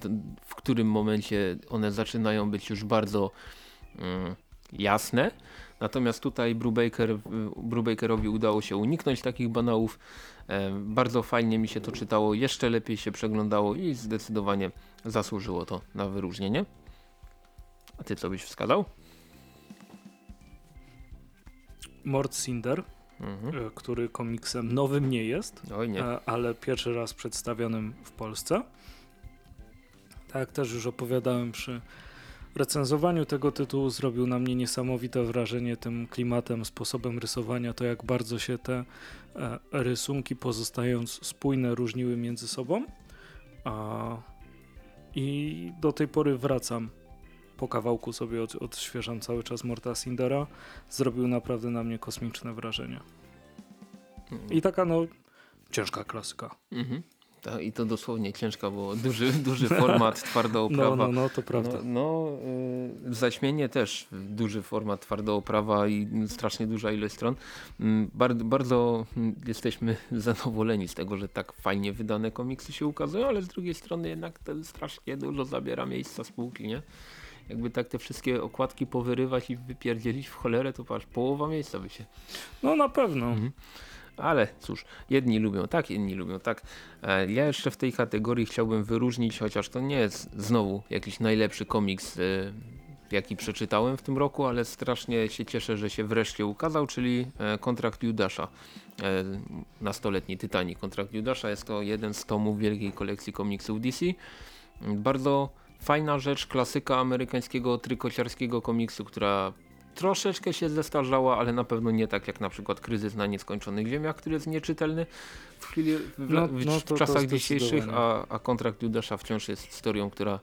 [SPEAKER 2] w którym momencie one zaczynają być już bardzo mm, jasne Natomiast tutaj Brubaker, Brubakerowi udało się uniknąć takich banałów. E, bardzo fajnie mi się to czytało, jeszcze lepiej się przeglądało i zdecydowanie zasłużyło to na wyróżnienie. A ty co byś wskazał?
[SPEAKER 1] Mort Cinder, mhm. E, który komiksem nowym nie jest,
[SPEAKER 2] nie.
[SPEAKER 1] E, ale pierwszy raz przedstawionym w Polsce. Tak też już opowiadałem przy recenzowaniu tego tytułu zrobił na mnie niesamowite wrażenie tym klimatem, sposobem rysowania, to jak bardzo się te e, rysunki pozostając spójne różniły między sobą. I do tej pory wracam po kawałku sobie od, odświeżam cały czas Morta Sindera. Zrobił naprawdę na mnie kosmiczne wrażenie. Mhm. I taka no ciężka klasyka. Mhm.
[SPEAKER 2] Ta, I to dosłownie ciężka, bo duży, duży format, twarda oprawa.
[SPEAKER 1] No, no, no to prawda.
[SPEAKER 2] No, no y, zaćmienie też duży format, twarda oprawa i strasznie duża ilość stron. Mm, bardzo, bardzo jesteśmy zadowoleni z tego, że tak fajnie wydane komiksy się ukazują, ale z drugiej strony jednak to strasznie dużo zabiera miejsca spółki, nie? jakby tak te wszystkie okładki powyrywać i wypierdzielić w cholerę, to patrz, połowa miejsca by się...
[SPEAKER 1] No na pewno. Mhm.
[SPEAKER 2] Ale cóż, jedni lubią tak, inni lubią tak. E, ja jeszcze w tej kategorii chciałbym wyróżnić, chociaż to nie jest znowu jakiś najlepszy komiks, e, jaki przeczytałem w tym roku, ale strasznie się cieszę, że się wreszcie ukazał, czyli e, Kontrakt Judasza. Nastoletni Tytani. Kontrakt Judasza jest to jeden z tomów wielkiej kolekcji komiksów DC. Bardzo fajna rzecz, klasyka amerykańskiego trykociarskiego komiksu, która troszeczkę się zestarzała, ale na pewno nie tak jak na przykład kryzys na nieskończonych ziemiach, który jest nieczytelny w, chwili, w, no, w, no, to, w czasach dzisiejszych, a, a kontrakt Judasza wciąż jest historią, która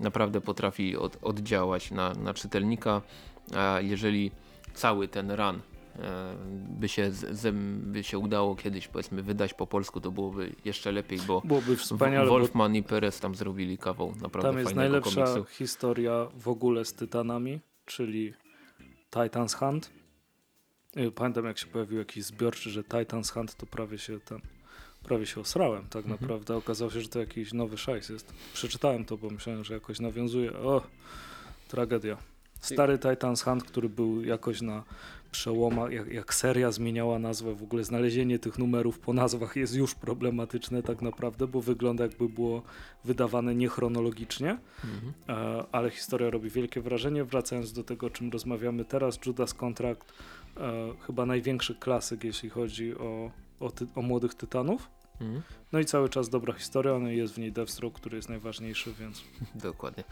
[SPEAKER 2] naprawdę potrafi od, oddziałać na, na czytelnika, a jeżeli cały ten run e, by się, z, by się udało kiedyś powiedzmy wydać po polsku, to byłoby jeszcze lepiej, bo
[SPEAKER 1] byłoby wspaniale,
[SPEAKER 2] Wolfman i Perez tam zrobili kawał naprawdę
[SPEAKER 1] Tam jest najlepsza komiksu. historia w ogóle z Tytanami, czyli Titans Hunt. Pamiętam jak się pojawił jakiś zbiorczy, że Titans Hunt to prawie się ten, prawie się osrałem tak mhm. naprawdę. Okazało się, że to jakiś nowy szajs jest. Przeczytałem to, bo myślałem, że jakoś nawiązuje. O, tragedia. Stary Titans Hunt, który był jakoś na przełomach, jak, jak, seria zmieniała nazwę, w ogóle znalezienie tych numerów po nazwach jest już problematyczne tak naprawdę, bo wygląda jakby było wydawane niechronologicznie, mhm. e, ale historia robi wielkie wrażenie. Wracając do tego, o czym rozmawiamy teraz, Judas Contract, e, chyba największy klasyk, jeśli chodzi o, o, ty, o młodych tytanów.
[SPEAKER 2] Mhm.
[SPEAKER 1] No i cały czas dobra historia, no i jest w niej Deathstroke, który jest najważniejszy, więc...
[SPEAKER 2] Dokładnie.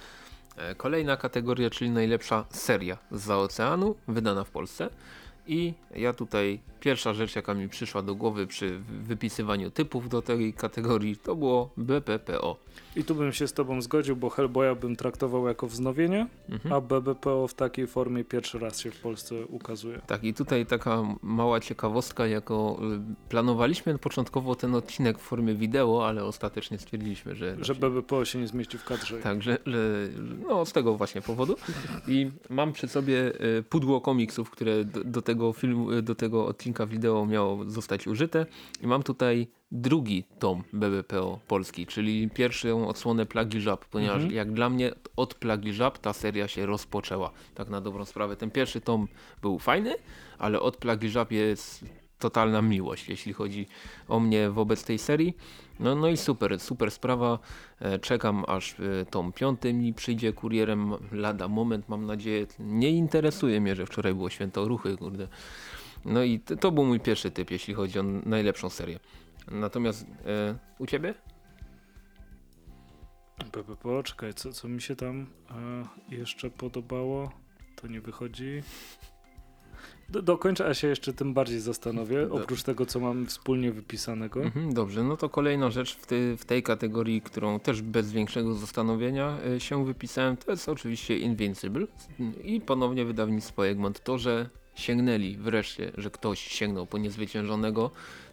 [SPEAKER 2] E, Kolejna kategoria, czyli najlepsza seria z oceanu, wydana w Polsce. I ja tutaj pierwsza rzecz, jaka mi przyszła do głowy przy wypisywaniu typów do tej kategorii, to było BPPO.
[SPEAKER 1] I tu bym się z tobą zgodził, bo Hellboya bym traktował jako wznowienie,
[SPEAKER 2] Mhm.
[SPEAKER 1] a BBPO w takiej formie pierwszy raz się w Polsce ukazuje.
[SPEAKER 2] Tak, i tutaj taka mała ciekawostka, jako y, planowaliśmy początkowo ten odcinek w formie wideo, ale ostatecznie stwierdziliśmy, że...
[SPEAKER 1] Że BBPO się nie zmieści w kadrze.
[SPEAKER 2] Tak, że, że no z tego właśnie powodu. I mam przy sobie y, pudło komiksów, które do, do tego filmu, do tego odcinka wideo miało zostać użyte. I mam tutaj drugi tom BBPO polski, czyli pierwszą odsłonę Plagi Żab, ponieważ
[SPEAKER 1] Mhm.
[SPEAKER 2] jak dla mnie od Plagi Żab ta seria się rozpoczęła, tak na dobrą sprawę. Ten pierwszy tom był fajny, ale od Plagi Żab jest totalna miłość, jeśli chodzi o mnie wobec tej serii. No, no i super, super sprawa. E, Czekam aż e, tom piąty mi przyjdzie kurierem lada moment, mam nadzieję. Nie interesuje mnie, że wczoraj było święto ruchy, kurde. No i to był mój pierwszy typ, jeśli chodzi o najlepszą serię. Natomiast e, u ciebie?
[SPEAKER 1] BBPO, czekaj, co, co mi się tam e, jeszcze podobało? To nie wychodzi. Do, dokończę, a się jeszcze tym bardziej zastanowię, oprócz tego, co mam wspólnie wypisanego.
[SPEAKER 2] Mhm, dobrze, no to kolejna rzecz w, ty, w tej kategorii, którą też bez większego zastanowienia e, się wypisałem, to jest oczywiście Invincible i ponownie wydawnictwo Egmont. To, że sięgnęli wreszcie, że ktoś sięgnął po niezwyciężonego,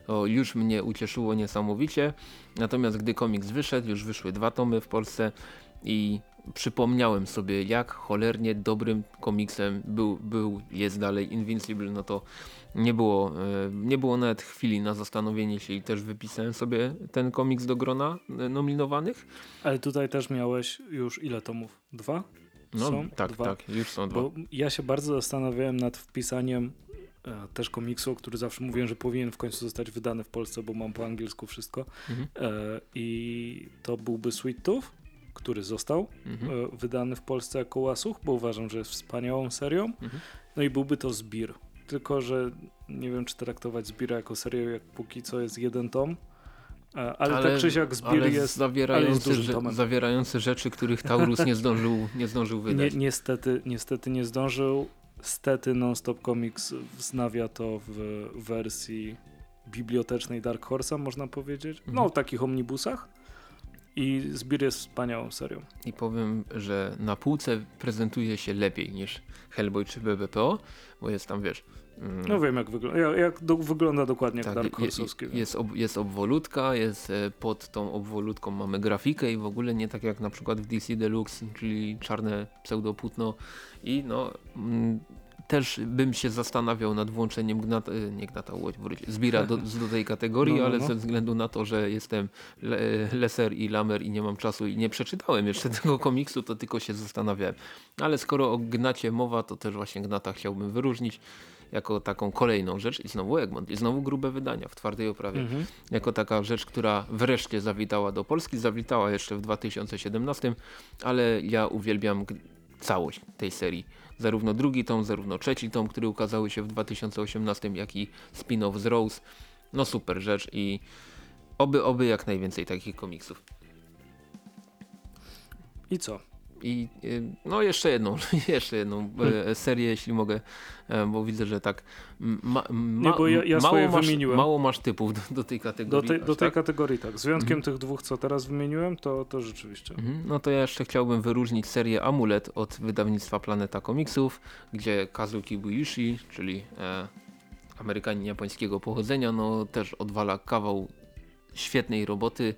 [SPEAKER 2] to już mnie ucieszyło niesamowicie. Natomiast gdy komiks wyszedł, już wyszły dwa tomy w Polsce i przypomniałem sobie, jak cholernie dobrym komiksem był, był jest dalej Invincible, no to nie było, e, nie było nawet chwili na zastanowienie się i też wypisałem sobie ten komiks do grona nominowanych.
[SPEAKER 1] Ale tutaj też miałeś już ile tomów? Dwa?
[SPEAKER 2] No
[SPEAKER 1] Są
[SPEAKER 2] tak,
[SPEAKER 1] dwa?
[SPEAKER 2] tak, już są dwa.
[SPEAKER 1] Bo ja się bardzo zastanawiałem nad wpisaniem e, też komiksu, który zawsze mówiłem, że powinien w końcu zostać wydany w Polsce, bo mam po angielsku wszystko.
[SPEAKER 2] Mhm.
[SPEAKER 1] E, I to byłby Sweet Tooth, który został
[SPEAKER 2] Mhm.
[SPEAKER 1] e, wydany w Polsce jako łasuch, bo uważam, że jest wspaniałą serią.
[SPEAKER 2] Mhm.
[SPEAKER 1] No i byłby to Zbir. Tylko, że nie wiem, czy traktować Zbira jako serię, jak póki co jest jeden tom. E, ale, tak czy siak Zbir
[SPEAKER 2] ale
[SPEAKER 1] jest...
[SPEAKER 2] zawierający,
[SPEAKER 1] dużym
[SPEAKER 2] rze-
[SPEAKER 1] tomem.
[SPEAKER 2] zawierający rzeczy, których Taurus nie zdążył, nie zdążył wydać.
[SPEAKER 1] niestety, niestety nie zdążył. Stety Non-Stop Comics wznawia to w wersji bibliotecznej Dark Horse'a, można powiedzieć. No,
[SPEAKER 2] Mhm.
[SPEAKER 1] w takich omnibusach. I Zbir jest wspaniałą serią.
[SPEAKER 2] I powiem, że na półce prezentuje się lepiej niż Hellboy czy BBPO, bo jest tam, wiesz... mm,
[SPEAKER 1] No wiem, jak, wygląda, jak, jak do, wygląda dokładnie
[SPEAKER 2] Tak,
[SPEAKER 1] Dark Horse'owski.
[SPEAKER 2] je- jest, ob, jest obwolutka, jest e, pod tą obwolutką mamy grafikę i w ogóle nie tak jak na przykład w DC Deluxe, czyli czarne pseudopłótno i no mm, też bym się zastanawiał nad włączeniem gnata, e, nie gnata zbira do, do tej kategorii,
[SPEAKER 1] No, no,
[SPEAKER 2] ale
[SPEAKER 1] no.
[SPEAKER 2] ze względu na to, że jestem le, leser i lamer i nie mam czasu i nie przeczytałem jeszcze tego komiksu, to tylko się zastanawiałem. Ale skoro o gnacie mowa, to też właśnie gnata chciałbym wyróżnić jako taką kolejną rzecz i znowu Egmont i znowu grube wydania w twardej oprawie
[SPEAKER 1] Mhm.
[SPEAKER 2] jako taka rzecz, która wreszcie zawitała do Polski, zawitała jeszcze w 2017, ale ja uwielbiam całość tej serii. Zarówno drugi tom, zarówno trzeci tom, który ukazały się w 2018, jak i spin-off z Rose. No super rzecz i oby, oby jak najwięcej takich komiksów.
[SPEAKER 1] I co?
[SPEAKER 2] I y, no jeszcze jedną, jeszcze jedną e, serię, jeśli mogę, e, bo widzę, że tak ma, ma,
[SPEAKER 1] Nie, bo ja- ja
[SPEAKER 2] mało, masz,
[SPEAKER 1] wymieniłem.
[SPEAKER 2] mało masz typów do, do tej
[SPEAKER 1] Do,
[SPEAKER 2] kategorii.
[SPEAKER 1] tej,
[SPEAKER 2] aż
[SPEAKER 1] do tej
[SPEAKER 2] tak?
[SPEAKER 1] kategorii tak. Z wyjątkiem
[SPEAKER 2] Mhm.
[SPEAKER 1] tych dwóch, co teraz wymieniłem, to, to rzeczywiście.
[SPEAKER 2] Mhm. No to ja jeszcze chciałbym wyróżnić serię Amulet od wydawnictwa Planeta Komiksów, gdzie Kazuki Buishi, czyli e, Amerykanin japońskiego pochodzenia, no też odwala kawał świetnej roboty.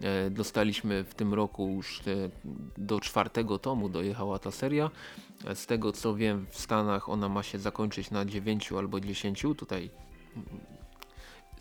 [SPEAKER 2] E, dostaliśmy w tym roku już do czwartego tomu dojechała ta seria. E, z tego co wiem w Stanach ona ma się zakończyć na 9 albo 10. Tutaj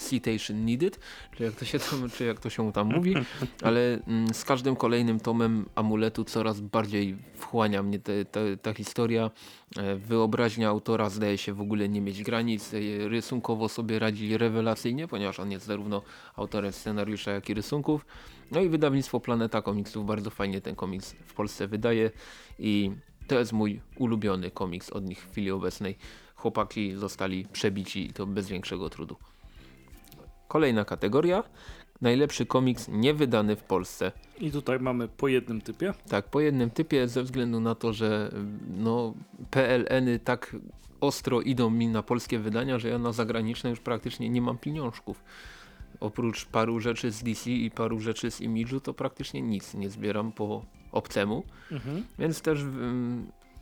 [SPEAKER 2] citation needed, czy jak to się tam, czy jak to się tam mówi, ale mm, z każdym kolejnym tomem amuletu coraz bardziej wchłania mnie te, te, ta historia. E, Wyobraźnia autora zdaje się w ogóle nie mieć granic. E, Rysunkowo sobie radzi rewelacyjnie, ponieważ on jest zarówno autorem scenariusza, jak i rysunków. No i wydawnictwo Planeta Komiksów bardzo fajnie ten komiks w Polsce wydaje i to jest mój ulubiony komiks od nich w chwili obecnej. Chłopaki zostali przebici i to bez większego trudu. Kolejna kategoria. najlepszy komiks niewydany w Polsce.
[SPEAKER 1] I tutaj mamy po jednym typie.
[SPEAKER 2] Tak, po jednym typie ze względu na to, że no, PLN-y tak ostro idą mi na polskie wydania, że ja na zagraniczne już praktycznie nie mam pieniążków. Oprócz paru rzeczy z DC i paru rzeczy z Image'u to praktycznie nic nie zbieram po obcemu.
[SPEAKER 1] Mhm.
[SPEAKER 2] Więc też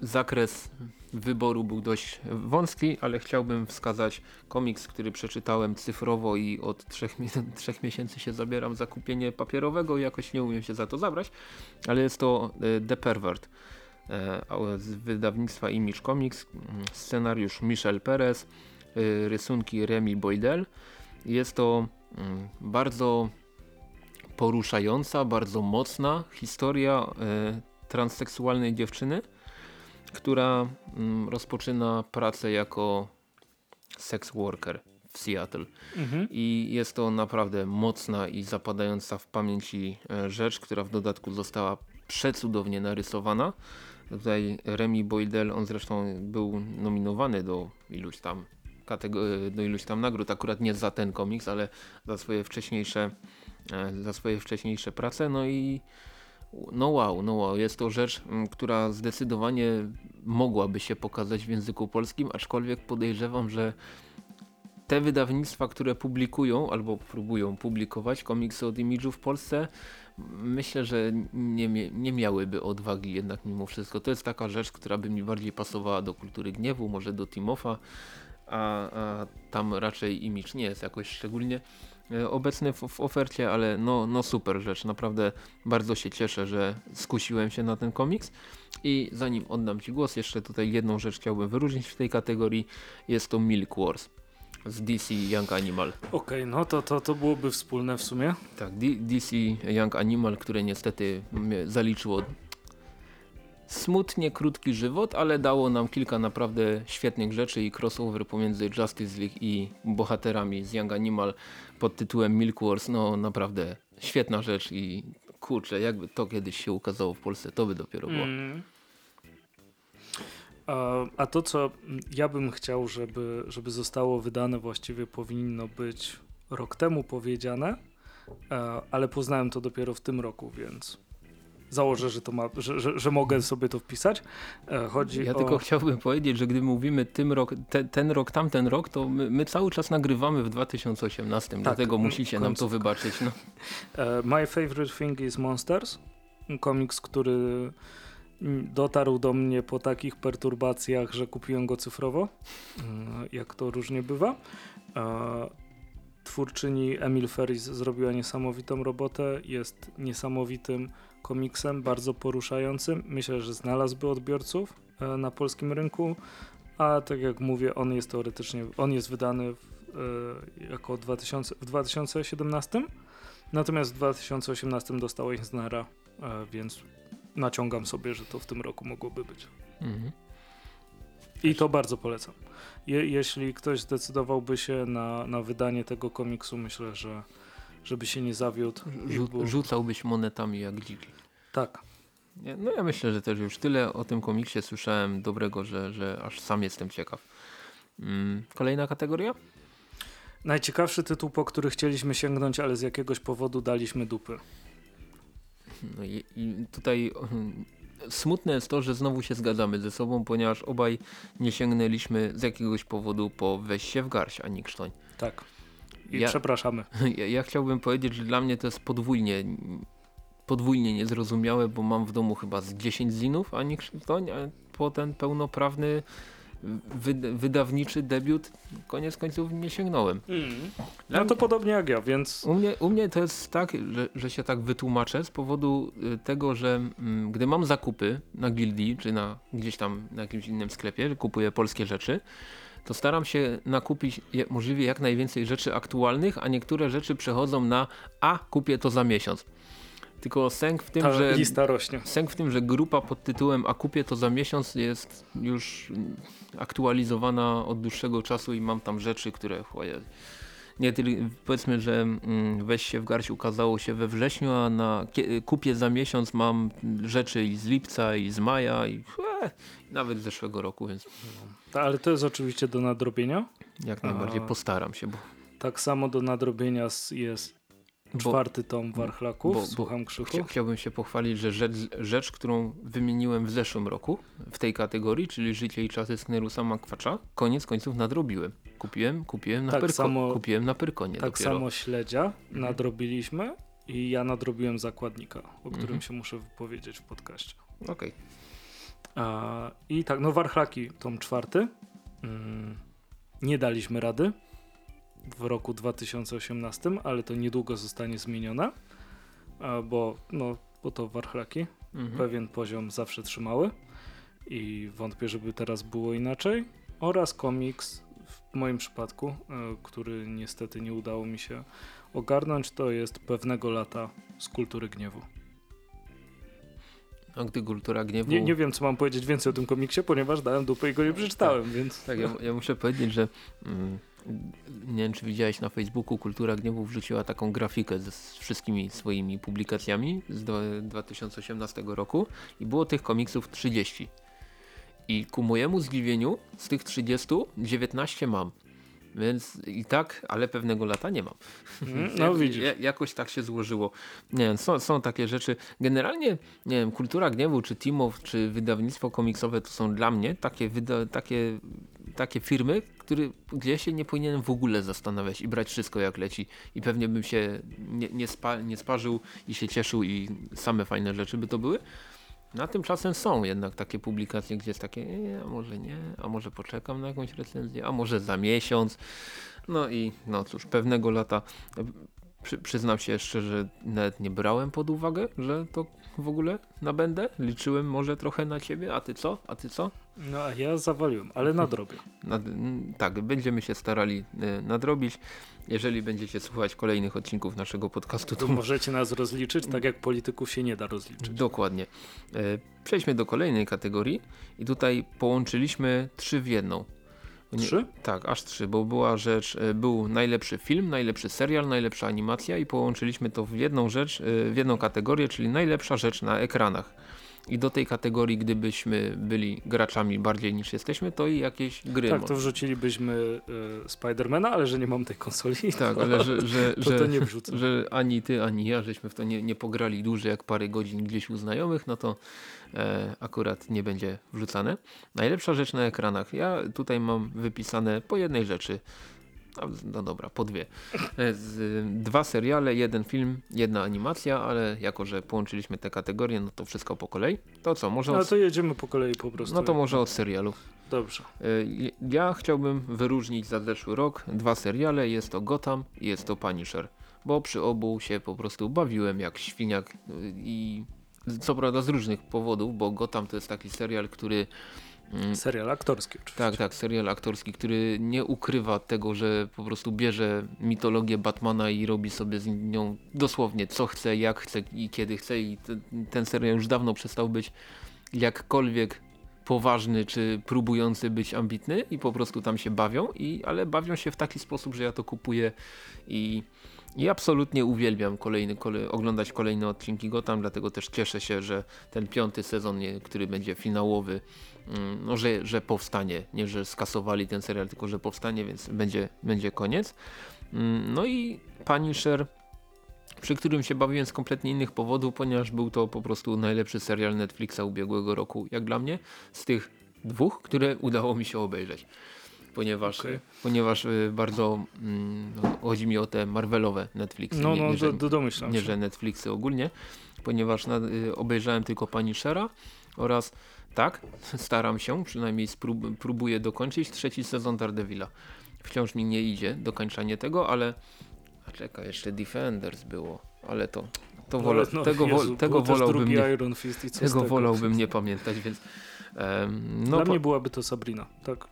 [SPEAKER 2] zakres wyboru był dość wąski, ale chciałbym wskazać komiks, który przeczytałem cyfrowo i od trzech, trzech miesięcy się zabieram za kupienie papierowego i jakoś nie umiem się za to zabrać, ale jest to e, The Pervert e, z wydawnictwa Image Comics, mm, scenariusz Michel Perez, e, rysunki Remy Boydell. Jest to mm, bardzo poruszająca, bardzo mocna historia transseksualnej dziewczyny, która mm, rozpoczyna pracę jako sex worker w Seattle. Mhm. I jest to naprawdę mocna i zapadająca w pamięci e, rzecz, która w dodatku została przecudownie narysowana. Tutaj Remy Boydell, on zresztą był nominowany do iluś tam do iluś tam nagród, akurat nie za ten komiks, ale za swoje wcześniejsze e, za swoje wcześniejsze prace. No i no wow, no wow, jest to rzecz, mm, która zdecydowanie mogłaby się pokazać w języku polskim, aczkolwiek podejrzewam, że te wydawnictwa, które publikują albo próbują publikować komiksy od Image'u w Polsce, myślę, że nie, nie miałyby odwagi jednak mimo wszystko. To jest taka rzecz, która by mi bardziej pasowała do kultury gniewu, może do Timofa, a, a tam raczej Image nie jest jakoś szczególnie obecny w, w, ofercie, ale no, no super rzecz. Naprawdę bardzo się cieszę, że skusiłem się na ten komiks. I zanim oddam Ci głos, jeszcze tutaj jedną rzecz chciałbym wyróżnić w tej kategorii. Jest to Milk Wars z DC Young Animal.
[SPEAKER 1] Okej, okay, no to, to, to byłoby wspólne w sumie.
[SPEAKER 2] Tak, D DC Young Animal, które niestety zaliczyło smutnie krótki żywot, ale dało nam kilka naprawdę świetnych rzeczy i crossover pomiędzy Justice League i bohaterami z Young Animal pod tytułem Milk Wars, no naprawdę świetna rzecz i kurczę, jakby to kiedyś się ukazało w Polsce, to by dopiero było. Mm.
[SPEAKER 1] A, to, co ja bym chciał, żeby, żeby zostało wydane, właściwie powinno być rok temu powiedziane, ale poznałem to dopiero w tym roku, więc założę, że, to ma, że, że, że mogę sobie to wpisać.
[SPEAKER 2] E, chodzi ja o... tylko chciałbym powiedzieć, że gdy mówimy tym rok, te, ten rok, tamten rok, to my, my, cały czas nagrywamy w 2018, tak, dlatego musicie nam to wybaczyć. No.
[SPEAKER 1] E, My Favorite Thing is Monsters, komiks, który dotarł do mnie po takich perturbacjach, że kupiłem go cyfrowo, e, jak to różnie bywa. Twórczyni Emil Ferris zrobiła niesamowitą robotę, jest niesamowitym komiksem, bardzo poruszającym. Myślę, że znalazłby odbiorców e, na polskim rynku, a tak jak mówię, on jest teoretycznie, on jest wydany w, e, jako 2000, w 2017, natomiast w 2018 dostał Eisnera, e, więc naciągam sobie, że to w tym roku mogłoby być. Mhm. I to bardzo polecam. Je, jeśli ktoś zdecydowałby się na, na wydanie tego komiksu, myślę, że żeby się nie zawiódł.
[SPEAKER 2] Rzu rzucałbyś monetami jak dziki.
[SPEAKER 1] Tak.
[SPEAKER 2] No ja myślę, że też już tyle o tym komiksie słyszałem dobrego, że, że aż sam jestem ciekaw. Mm, kolejna kategoria?
[SPEAKER 1] Najciekawszy tytuł, po który chcieliśmy sięgnąć, ale z jakiegoś powodu daliśmy dupy.
[SPEAKER 2] No i, i tutaj smutne jest to, że znowu się zgadzamy ze sobą, ponieważ obaj nie sięgnęliśmy z jakiegoś powodu po weź się w garść, a nie krztoń.
[SPEAKER 1] Tak. I ja, przepraszamy.
[SPEAKER 2] Ja, ja, chciałbym powiedzieć, że dla mnie to jest podwójnie podwójnie niezrozumiałe, bo mam w domu chyba z 10 zinów, a nie krztoń, a po ten pełnoprawny wydawniczy debiut koniec końców nie sięgnąłem. Mm.
[SPEAKER 1] No to podobnie jak ja, więc...
[SPEAKER 2] U mnie, u mnie to jest tak, że, że się tak wytłumaczę z powodu y, tego, że mm, gdy mam zakupy na Gildii, czy na gdzieś tam na jakimś innym sklepie, kupuję polskie rzeczy, to staram się nakupić możliwie jak najwięcej rzeczy aktualnych, a niektóre rzeczy przechodzą na a kupię to za miesiąc. Tylko sęk w tym,
[SPEAKER 1] Ta
[SPEAKER 2] że
[SPEAKER 1] lista rośnie.
[SPEAKER 2] Sęk w tym, że grupa pod tytułem A kupię to za miesiąc jest już aktualizowana od dłuższego czasu i mam tam rzeczy, które nie tylko powiedzmy, że mm, weź się w garść ukazało się we wrześniu, a na kupię za miesiąc mam rzeczy i z lipca i z maja i e, nawet z zeszłego roku, więc
[SPEAKER 1] ale to jest oczywiście do nadrobienia.
[SPEAKER 2] Jak najbardziej a, postaram się, bo
[SPEAKER 1] tak samo do nadrobienia jest Czwarty tom Warchlaków,
[SPEAKER 2] bo-
[SPEAKER 1] słucham Krzychu.
[SPEAKER 2] Chcia, chciałbym się pochwalić, że rzecz, rzecz, którą wymieniłem w zeszłym roku w tej kategorii, czyli Życie i czasy Sknerusa Makwacza, koniec końców nadrobiłem. Kupiłem, kupiłem na,
[SPEAKER 1] Tak
[SPEAKER 2] Pyrko,
[SPEAKER 1] samo-
[SPEAKER 2] kupiłem na Pyrkonie
[SPEAKER 1] Tak
[SPEAKER 2] dopiero.
[SPEAKER 1] samo śledzia nadrobiliśmy i ja nadrobiłem zakładnika, o którym
[SPEAKER 2] Mhm.
[SPEAKER 1] się muszę wypowiedzieć w podcaście.
[SPEAKER 2] Okej.
[SPEAKER 1] A, I tak, no Warchlaki, tom czwarty. Mm, nie daliśmy rady w roku 2018, ale to niedługo zostanie zmienione, bo, no, bo to Warchlaki
[SPEAKER 2] Mhm.
[SPEAKER 1] pewien poziom zawsze trzymały i wątpię, żeby teraz było inaczej. Oraz komiks w moim przypadku, e, który niestety nie udało mi się ogarnąć, to jest pewnego lata z kultury gniewu.
[SPEAKER 2] A gdy kultura gniewu...
[SPEAKER 1] Nie, nie wiem, co mam powiedzieć więcej o tym komiksie, ponieważ dałem dupę i go nie przeczytałem, więc...
[SPEAKER 2] Tak, ja, ja muszę powiedzieć, że mm, nie wiem, czy widziałeś na Facebooku, Kultura Gniewu wrzuciła taką grafikę z, z wszystkimi swoimi publikacjami z dwa- 2018 roku i było tych komiksów 30. I ku mojemu zdziwieniu z tych 30 19 mam. Więc i tak, ale pewnego lata nie mam.
[SPEAKER 1] Mm, No widzisz.
[SPEAKER 2] Ja, jakoś tak się złożyło. Nie wiem, są, są takie rzeczy. Generalnie, nie wiem, Kultura Gniewu, czy Timow, czy wydawnictwo komiksowe to są dla mnie takie, takie, takie firmy, który, gdzie się nie powinienem w ogóle zastanawiać i brać wszystko jak leci. I pewnie bym się nie, nie, spa, nie sparzył i się cieszył i same fajne rzeczy by to były. Na tymczasem są jednak takie publikacje, gdzie jest takie, e, a może nie, a może poczekam na jakąś recenzję, a może za miesiąc. No i no cóż, pewnego lata przy, przyznam się szczerze, że nawet nie brałem pod uwagę, że to w ogóle nabędę. Liczyłem może trochę na ciebie, a ty co? A ty co?
[SPEAKER 1] No a ja zawaliłem, ale nadrobię.
[SPEAKER 2] Nad, m, tak, będziemy się starali e, nadrobić. Jeżeli będziecie słuchać kolejnych odcinków naszego podcastu, to
[SPEAKER 1] To możecie nas rozliczyć, tak jak polityków się nie da rozliczyć.
[SPEAKER 2] Dokładnie. E, Przejdźmy do kolejnej kategorii i tutaj połączyliśmy trzy w jedną.
[SPEAKER 1] Trzy?
[SPEAKER 2] Tak, aż trzy, bo była rzecz, e, był najlepszy film, najlepszy serial, najlepsza animacja i połączyliśmy to w jedną rzecz, e, w jedną kategorię, czyli najlepsza rzecz na ekranach. I do tej kategorii, gdybyśmy byli graczami bardziej niż jesteśmy, to i jakieś gry.
[SPEAKER 1] Tak, to wrzucilibyśmy y, Spidermana, ale że nie mam tej konsoli.
[SPEAKER 2] tak ale że, że,
[SPEAKER 1] To
[SPEAKER 2] że,
[SPEAKER 1] to nie wrzucę.
[SPEAKER 2] że ani ty, ani ja, żeśmy w to nie, nie pograli dłużej jak parę godzin gdzieś u znajomych, no to e, akurat nie będzie wrzucane. Najlepsza rzecz na ekranach. Ja tutaj mam wypisane po jednej rzeczy. No dobra, po dwie. E, dwa seriale, jeden film, jedna animacja, ale jako, że połączyliśmy te kategorie, no to wszystko po kolei. To co, może
[SPEAKER 1] No to jedziemy po kolei po prostu.
[SPEAKER 2] no to może od serialu.
[SPEAKER 1] Dobrze.
[SPEAKER 2] E, Ja chciałbym wyróżnić za zeszły rok dwa seriale. Jest to Gotham i jest to Punisher. Bo przy obu się po prostu bawiłem jak świniak y, i co prawda z różnych powodów, bo Gotham to jest taki serial, który
[SPEAKER 1] Serial aktorski oczywiście.
[SPEAKER 2] tak, tak, serial aktorski, który nie ukrywa tego, że po prostu bierze mitologię Batmana i robi sobie z nią dosłownie co chce, jak chce i kiedy chce i te, ten serial już dawno przestał być jakkolwiek poważny czy próbujący być ambitny i po prostu tam się bawią, i, ale bawią się w taki sposób, że ja to kupuję i, i absolutnie uwielbiam kolejny, kole, oglądać kolejne odcinki Gotham, dlatego też cieszę się, że ten piąty sezon, który będzie finałowy, mm, no, że, że powstanie, nie że skasowali ten serial, tylko że powstanie, więc będzie, będzie koniec. Mm, No i Punisher, przy którym się bawiłem z kompletnie innych powodów, ponieważ był to po prostu najlepszy serial Netflixa ubiegłego roku, jak dla mnie, z tych dwóch, które udało mi się obejrzeć. Ponieważ,
[SPEAKER 1] Okej.
[SPEAKER 2] ponieważ y, bardzo mm, no, chodzi mi o te Marvelowe Netflixy,
[SPEAKER 1] No,
[SPEAKER 2] nie,
[SPEAKER 1] no,
[SPEAKER 2] nie, że-
[SPEAKER 1] do, do domyślam
[SPEAKER 2] nie, że Netflixy ogólnie, ponieważ y, obejrzałem tylko Punishera oraz tak, staram się, przynajmniej sprób, próbuję dokończyć trzeci sezon Daredevila. Wciąż mi nie idzie dokończanie tego, ale a czekaj, jeszcze Defenders było, ale to, to
[SPEAKER 1] No,
[SPEAKER 2] wolę,
[SPEAKER 1] no,
[SPEAKER 2] tego,
[SPEAKER 1] Jezu,
[SPEAKER 2] tego wolałbym nie,
[SPEAKER 1] Iron Fist i co z
[SPEAKER 2] tego wolałbym nie pamiętać, więc em, no
[SPEAKER 1] Dla mnie byłaby to Sabrina, tak.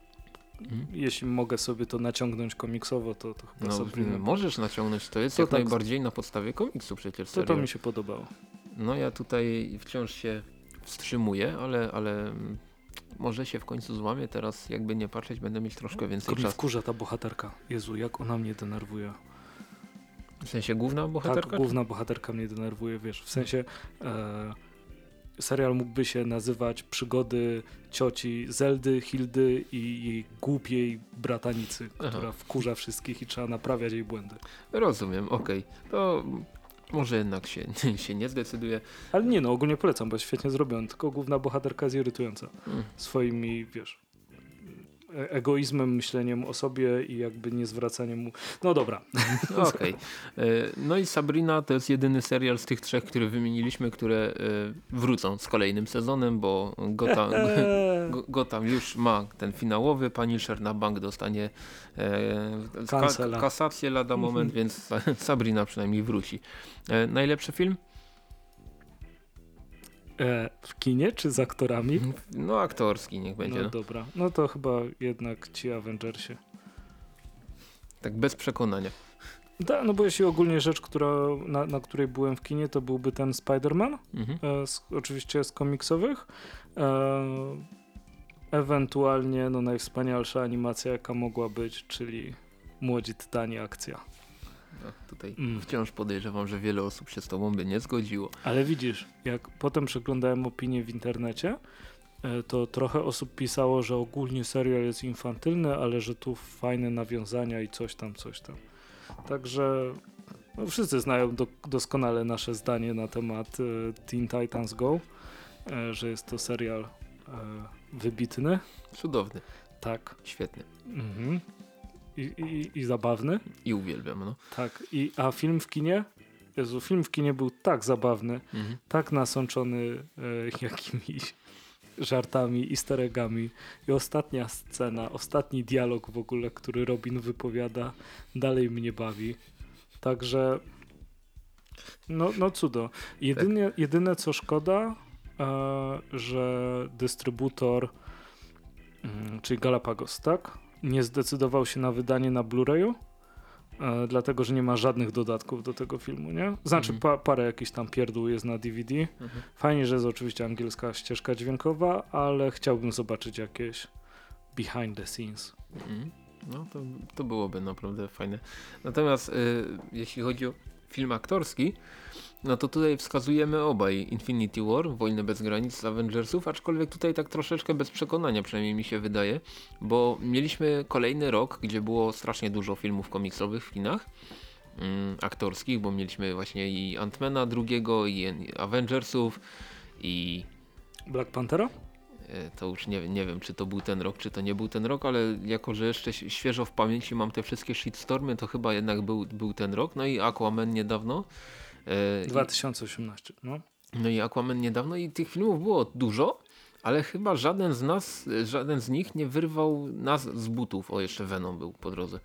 [SPEAKER 2] Mhm.
[SPEAKER 1] Jeśli mogę sobie to naciągnąć komiksowo, to, to chyba
[SPEAKER 2] no,
[SPEAKER 1] Sabrina.
[SPEAKER 2] możesz naciągnąć, to jest
[SPEAKER 1] To
[SPEAKER 2] jak
[SPEAKER 1] tak.
[SPEAKER 2] najbardziej na podstawie komiksu przecież
[SPEAKER 1] To, to mi się podobało.
[SPEAKER 2] No ja tutaj wciąż się wstrzymuję, ale, ale może się w końcu złamię. Teraz jakby nie patrzeć, będę mieć troszkę więcej
[SPEAKER 1] Tylko
[SPEAKER 2] czasu.
[SPEAKER 1] wkurza ta bohaterka. Jezu, jak ona mnie denerwuje.
[SPEAKER 2] W sensie główna bohaterka?
[SPEAKER 1] Tak, główna bohaterka mnie denerwuje, wiesz, w sensie e, serial mógłby się nazywać Przygody cioci Zeldy, Hildy i jej głupiej bratanicy,
[SPEAKER 2] Aha.
[SPEAKER 1] która wkurza wszystkich i trzeba naprawiać jej błędy.
[SPEAKER 2] Rozumiem, okej. To może jednak się, się nie zdecyduje.
[SPEAKER 1] Ale nie no, ogólnie polecam, bo jest świetnie zrobiony, tylko główna bohaterka jest irytująca.
[SPEAKER 2] Mm.
[SPEAKER 1] Swoimi, wiesz, egoizmem, myśleniem o sobie i jakby nie zwracaniem mu... No dobra.
[SPEAKER 2] Okej. E, No i Sabrina to jest jedyny serial z tych trzech, które wymieniliśmy, które e, wrócą z kolejnym sezonem, bo Gotham, Go- Gotham już ma ten finałowy, Punisher na bank dostanie e, ka kasację lada moment, więc Sabrina przynajmniej wróci. E, najlepszy film?
[SPEAKER 1] E, w kinie czy z aktorami?
[SPEAKER 2] No aktorski niech będzie.
[SPEAKER 1] No
[SPEAKER 2] No,
[SPEAKER 1] dobra, no to chyba jednak ci Avengersi.
[SPEAKER 2] Tak bez przekonania.
[SPEAKER 1] Da, no bo jeśli ogólnie rzecz, która, na, na której byłem w kinie, to byłby ten Spider-Man,
[SPEAKER 2] Mhm.
[SPEAKER 1] e, z, oczywiście z komiksowych. E, ewentualnie no, najwspanialsza animacja, jaka mogła być, czyli Młodzi Tytani akcja.
[SPEAKER 2] No, tutaj
[SPEAKER 1] Mm.
[SPEAKER 2] wciąż podejrzewam, że wiele osób się z tobą by nie zgodziło.
[SPEAKER 1] Ale widzisz, jak potem przeglądałem opinie w internecie, e, to trochę osób pisało, że ogólnie serial jest infantylny, ale że tu fajne nawiązania i coś tam, coś tam. Także no, wszyscy znają do, doskonale nasze zdanie na temat e, Teen Titans Go, e, że jest to serial wybitny,
[SPEAKER 2] Cudowny,
[SPEAKER 1] tak,
[SPEAKER 2] świetny
[SPEAKER 1] mhm. I, i, i zabawny.
[SPEAKER 2] i uwielbiam. No.
[SPEAKER 1] Tak, i, a film w kinie? Jezu, film w kinie był tak zabawny,
[SPEAKER 2] Mhm.
[SPEAKER 1] tak nasączony e, jakimiś żartami, easter eggami. I ostatnia scena, ostatni dialog w ogóle, który Robin wypowiada, dalej mnie bawi. Także no, no cudo. Jedynie, Jedyne co szkoda, e, że dystrybutor, mm, czyli Galapagos, tak? Nie zdecydował się na wydanie na Blu-rayu. E, dlatego, że nie ma żadnych dodatków do tego filmu, nie? Znaczy
[SPEAKER 2] Mhm.
[SPEAKER 1] pa, parę jakichś tam pierdół jest na DVD.
[SPEAKER 2] Mhm.
[SPEAKER 1] Fajnie, że jest oczywiście angielska ścieżka dźwiękowa, ale chciałbym zobaczyć jakieś behind the scenes.
[SPEAKER 2] Mhm. No to, to byłoby naprawdę fajne. Natomiast y, jeśli chodzi o film aktorski, no to tutaj wskazujemy obaj Infinity War, Wojnę bez granic Avengersów, aczkolwiek tutaj tak troszeczkę bez przekonania, przynajmniej mi się wydaje, bo mieliśmy kolejny rok, gdzie było strasznie dużo filmów komiksowych w kinach. mm, aktorskich, bo mieliśmy właśnie i Antmana drugiego, i Avengersów, i
[SPEAKER 1] Black Panthera?
[SPEAKER 2] E, To już nie, nie wiem, czy to był ten rok, czy to nie był ten rok, ale jako, że jeszcze świeżo w pamięci mam te wszystkie shitstormy, to chyba jednak był, był ten rok. No i Aquaman niedawno. E,
[SPEAKER 1] 2018, no.
[SPEAKER 2] i, no i Aquaman niedawno i tych filmów było dużo, ale chyba żaden z nas, e, żaden z nich nie wyrwał nas z butów. O, jeszcze Venom był po drodze.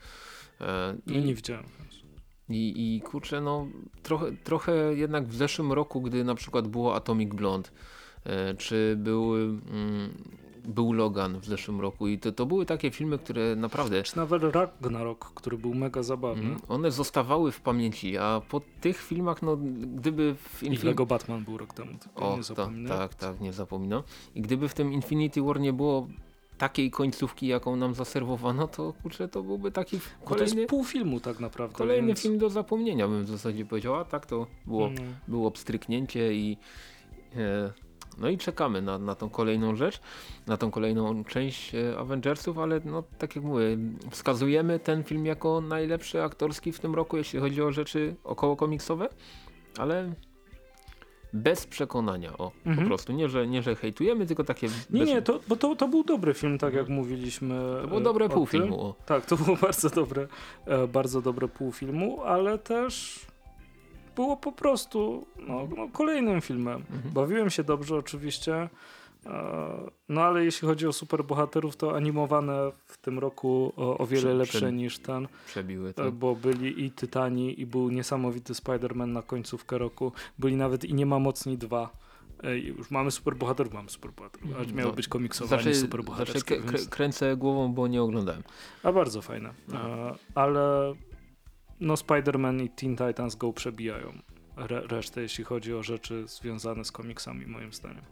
[SPEAKER 2] E,
[SPEAKER 1] No nie widziałem.
[SPEAKER 2] i, I kurczę, no trochę, trochę jednak w zeszłym roku, gdy na przykład było Atomic Blonde, e, czy był, mm, był Logan w zeszłym roku i to, to były takie filmy, które naprawdę
[SPEAKER 1] Czy nawet Ragnarok, który był mega zabawny.
[SPEAKER 2] mm, one zostawały w pamięci, a po tych filmach, no gdyby w
[SPEAKER 1] I
[SPEAKER 2] Infinity...
[SPEAKER 1] Lego Batman był rok temu.
[SPEAKER 2] O,
[SPEAKER 1] nie
[SPEAKER 2] ta,
[SPEAKER 1] zapominaj.
[SPEAKER 2] tak, tak, nie zapominam. I gdyby w tym Infinity War nie było takiej końcówki, jaką nam zaserwowano, to kurczę, to byłby taki
[SPEAKER 1] Bo to
[SPEAKER 2] kolejny,
[SPEAKER 1] jest pół filmu tak naprawdę.
[SPEAKER 2] kolejny
[SPEAKER 1] więc...
[SPEAKER 2] film do zapomnienia, bym w zasadzie powiedział, a tak to było
[SPEAKER 1] No.
[SPEAKER 2] było pstryknięcie i e, no i czekamy na, na tą kolejną rzecz, na tą kolejną część e, Avengersów, ale no tak jak mówię, wskazujemy ten film jako najlepszy aktorski w tym roku, jeśli chodzi o rzeczy około komiksowe, ale bez przekonania, o po
[SPEAKER 1] Mhm.
[SPEAKER 2] prostu, nie że, nie że hejtujemy, tylko takie
[SPEAKER 1] Nie,
[SPEAKER 2] bez,
[SPEAKER 1] nie, to, bo to, to był dobry film, tak jak mówiliśmy.
[SPEAKER 2] to było
[SPEAKER 1] e,
[SPEAKER 2] dobre
[SPEAKER 1] o
[SPEAKER 2] pół filmu. O.
[SPEAKER 1] Tak, to było bardzo dobre, e, bardzo dobre pół filmu, ale też było po prostu no, no, kolejnym filmem.
[SPEAKER 2] Mhm.
[SPEAKER 1] Bawiłem się dobrze oczywiście, e, no ale jeśli chodzi o superbohaterów, to animowane w tym roku o, o wiele
[SPEAKER 2] Prze-
[SPEAKER 1] lepsze
[SPEAKER 2] prze-
[SPEAKER 1] niż ten,
[SPEAKER 2] Przebiły
[SPEAKER 1] e,
[SPEAKER 2] to.
[SPEAKER 1] bo byli i Tytani i był niesamowity Spider-Man na końcówkę roku, byli nawet i Nie ma mocni dwa. E, Już mamy superbohaterów, mamy superbohaterów, a miało
[SPEAKER 2] No,
[SPEAKER 1] być komiksowe, a nie
[SPEAKER 2] Zawsze,
[SPEAKER 1] superbohaterskie.
[SPEAKER 2] kręcę głową, bo nie oglądałem.
[SPEAKER 1] A bardzo fajne.
[SPEAKER 2] No.
[SPEAKER 1] Ale no Spider-Man i Teen Titans Go przebijają re resztę, jeśli chodzi o rzeczy związane z komiksami, moim zdaniem.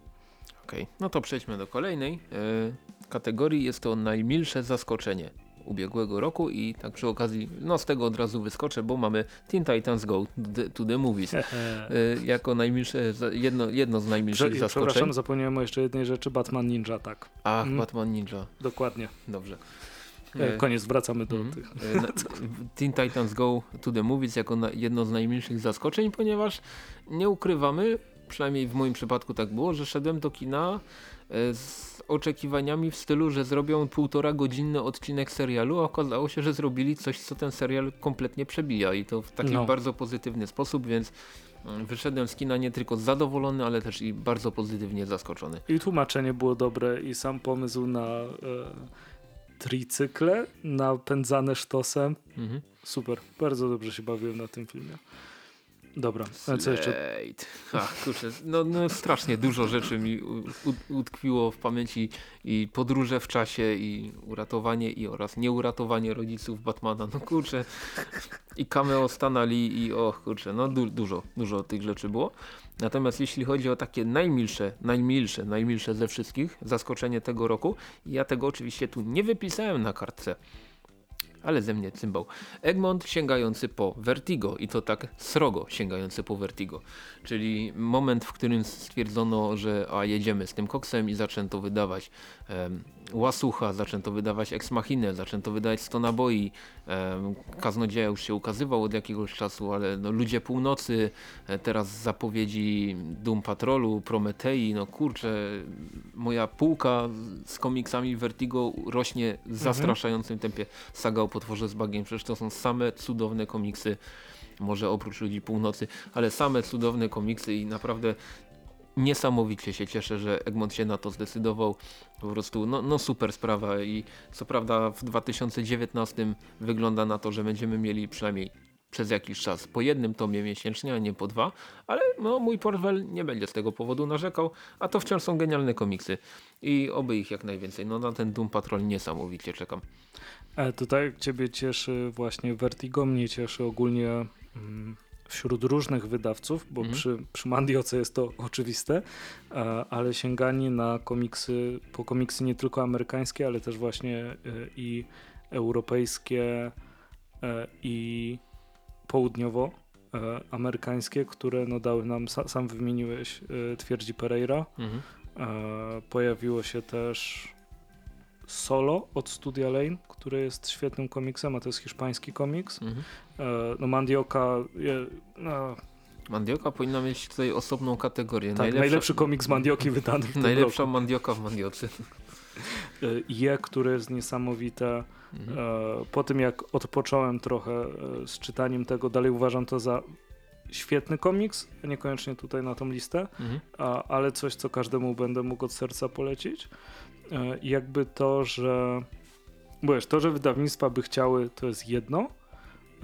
[SPEAKER 2] Okej, no to przejdźmy do kolejnej e, kategorii. Jest to najmilsze zaskoczenie. ubiegłego roku i tak przy okazji, no z tego od razu wyskoczę, bo mamy Teen Titans Go to the Movies y, jako najmilsze, jedno, jedno z najmilszych
[SPEAKER 1] Prze
[SPEAKER 2] zaskoczeń.
[SPEAKER 1] Przepraszam, zapomniałem o jeszcze jednej rzeczy, Batman Ninja, tak.
[SPEAKER 2] Ach, mm. Batman Ninja.
[SPEAKER 1] Dokładnie.
[SPEAKER 2] Dobrze.
[SPEAKER 1] E, koniec, wracamy do mm. tych. E,
[SPEAKER 2] Teen Titans Go to the Movies jako jedno z najmilszych zaskoczeń, ponieważ nie ukrywamy, przynajmniej w moim przypadku tak było, że szedłem do kina e, z oczekiwaniami w stylu, że zrobią półtora godzinny odcinek serialu, a okazało się, że zrobili coś, co ten serial kompletnie przebija i to w taki no. bardzo pozytywny sposób, więc mm, wyszedłem z kina nie tylko zadowolony, ale też i bardzo pozytywnie zaskoczony.
[SPEAKER 1] I tłumaczenie było dobre i sam pomysł na e, tricykle napędzane sztosem. Mhm. Super, bardzo dobrze się bawiłem na tym filmie. Dobra,
[SPEAKER 2] a co jeszcze? Ach, kurczę, no, no strasznie dużo rzeczy mi utkwiło w pamięci i podróże w czasie i uratowanie i oraz nieuratowanie rodziców Batmana, no kurczę i cameo Stanali i och kurczę, no du dużo, dużo tych rzeczy było. Natomiast jeśli chodzi o takie najmilsze, najmilsze, najmilsze ze wszystkich zaskoczenie tego roku, ja tego oczywiście tu nie wypisałem na kartce, ale ze mnie cymbał. Egmont sięgający po Vertigo i to tak srogo sięgający po Vertigo. Czyli moment, w którym stwierdzono, że a jedziemy z tym koksem i zaczęto wydawać Łasucha, zaczęto wydawać Ex Machinę, zaczęto wydawać 100 naboi. Kaznodzieja już się ukazywał od jakiegoś czasu, ale no, Ludzie Północy, e, teraz zapowiedzi Doom Patrolu, Prometei, no kurczę, moja półka z komiksami Vertigo rośnie w mhm. zastraszającym tempie. Saga o potworze z bagiem, przecież to są same cudowne komiksy może oprócz ludzi północy, ale same cudowne komiksy i naprawdę niesamowicie się cieszę, że Egmont się na to zdecydował. Po prostu no, no super sprawa i co prawda w 2019 wygląda na to, że będziemy mieli przynajmniej przez jakiś czas po jednym tomie miesięcznie, a nie po dwa, ale no, mój portfel nie będzie z tego powodu narzekał, a to wciąż są genialne komiksy i oby ich jak najwięcej. No na ten Doom Patrol niesamowicie czekam.
[SPEAKER 1] Ale tutaj ciebie cieszy właśnie Vertigo, mnie cieszy ogólnie mm, wśród różnych wydawców, bo mm. przy, przy Mandioce jest to oczywiste, ale sięganie na komiksy, po komiksy nie tylko amerykańskie, ale też właśnie e, i europejskie e, i południowoamerykańskie, które no dały nam, sam wymieniłeś, e, twierdzi Pereira. Mm. Pojawiło się też Solo od Studia Lane, który jest świetnym komiksem, a to jest hiszpański komiks. Mhm. E, no Mandioka... No,
[SPEAKER 2] Mandioka powinna mieć tutaj osobną kategorię.
[SPEAKER 1] Tak, najlepsza, najlepszy komiks Mandioki wydany w
[SPEAKER 2] Najlepsza
[SPEAKER 1] roku.
[SPEAKER 2] Mandioka w Mandiocy.
[SPEAKER 1] E, je, które jest niesamowite. Mhm. E, po tym jak odpocząłem trochę z czytaniem tego, dalej uważam to za świetny komiks, niekoniecznie tutaj na tą listę, mhm. a, ale coś, co każdemu będę mógł od serca polecić. E, jakby to, że wiesz, to, że wydawnictwa by chciały, to jest jedno,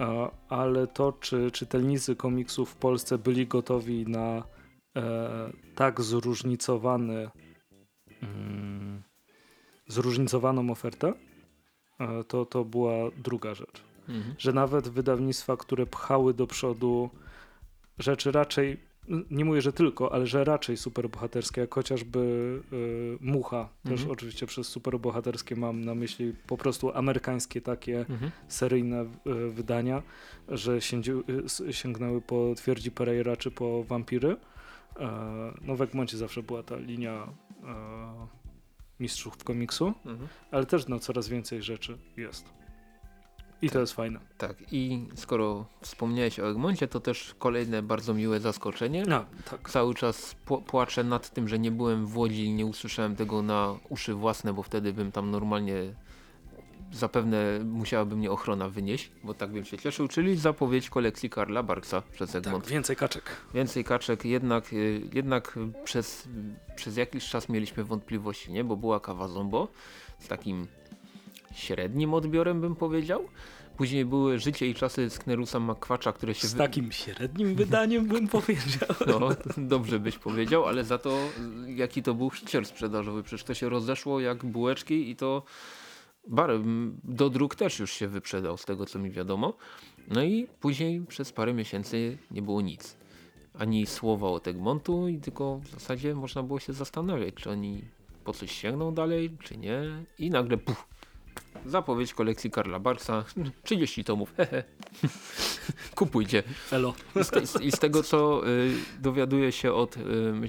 [SPEAKER 1] e, ale to, czy czytelnicy komiksów w Polsce byli gotowi na e, tak zróżnicowany mm, zróżnicowaną ofertę, to, to była druga rzecz. Mhm. Że nawet wydawnictwa, które pchały do przodu rzeczy raczej nie mówię, że tylko, ale że raczej superbohaterskie, jak chociażby y, Mucha, też mhm. oczywiście przez superbohaterskie mam na myśli po prostu amerykańskie takie mhm. seryjne y, wydania, że siędzi, y, sięgnęły po Twierdzi Pereira czy po Wampiry. E, no w Egmoncie zawsze była ta linia e, mistrzów w komiksu, mhm. ale też no, coraz więcej rzeczy jest. I tak, to jest fajne.
[SPEAKER 2] Tak, i skoro wspomniałeś o Egmoncie, to też kolejne bardzo miłe zaskoczenie.
[SPEAKER 1] No, tak.
[SPEAKER 2] Cały czas płaczę nad tym, że nie byłem w Łodzi i nie usłyszałem tego na uszy własne, bo wtedy bym tam normalnie zapewne musiałaby mnie ochrona wynieść, bo tak bym się cieszył, czyli zapowiedź kolekcji Karla Barksa przez Egmont.
[SPEAKER 1] Tak, więcej kaczek.
[SPEAKER 2] Więcej kaczek, jednak, y, jednak przez, przez jakiś czas mieliśmy wątpliwości, nie? bo była kawa Zombo z takim średnim odbiorem bym powiedział. Później były Życie i czasy Sknerusa Makwacza, które się...
[SPEAKER 1] Z takim średnim wydaniem bym powiedział.
[SPEAKER 2] No, dobrze byś powiedział, ale za to jaki to był hicier sprzedażowy. Przecież to się rozeszło jak bułeczki i to bar, do dróg też już się wyprzedał z tego co mi wiadomo. No i później przez parę miesięcy nie było nic. Ani słowa o Egmontu i tylko w zasadzie można było się zastanawiać, czy oni po coś sięgną dalej, czy nie. I nagle puf, zapowiedź kolekcji Karla Barksa, 30 tomów, hehe. Kupujcie.
[SPEAKER 1] Elo.
[SPEAKER 2] I z, I z, tego co y, dowiaduję się od, y,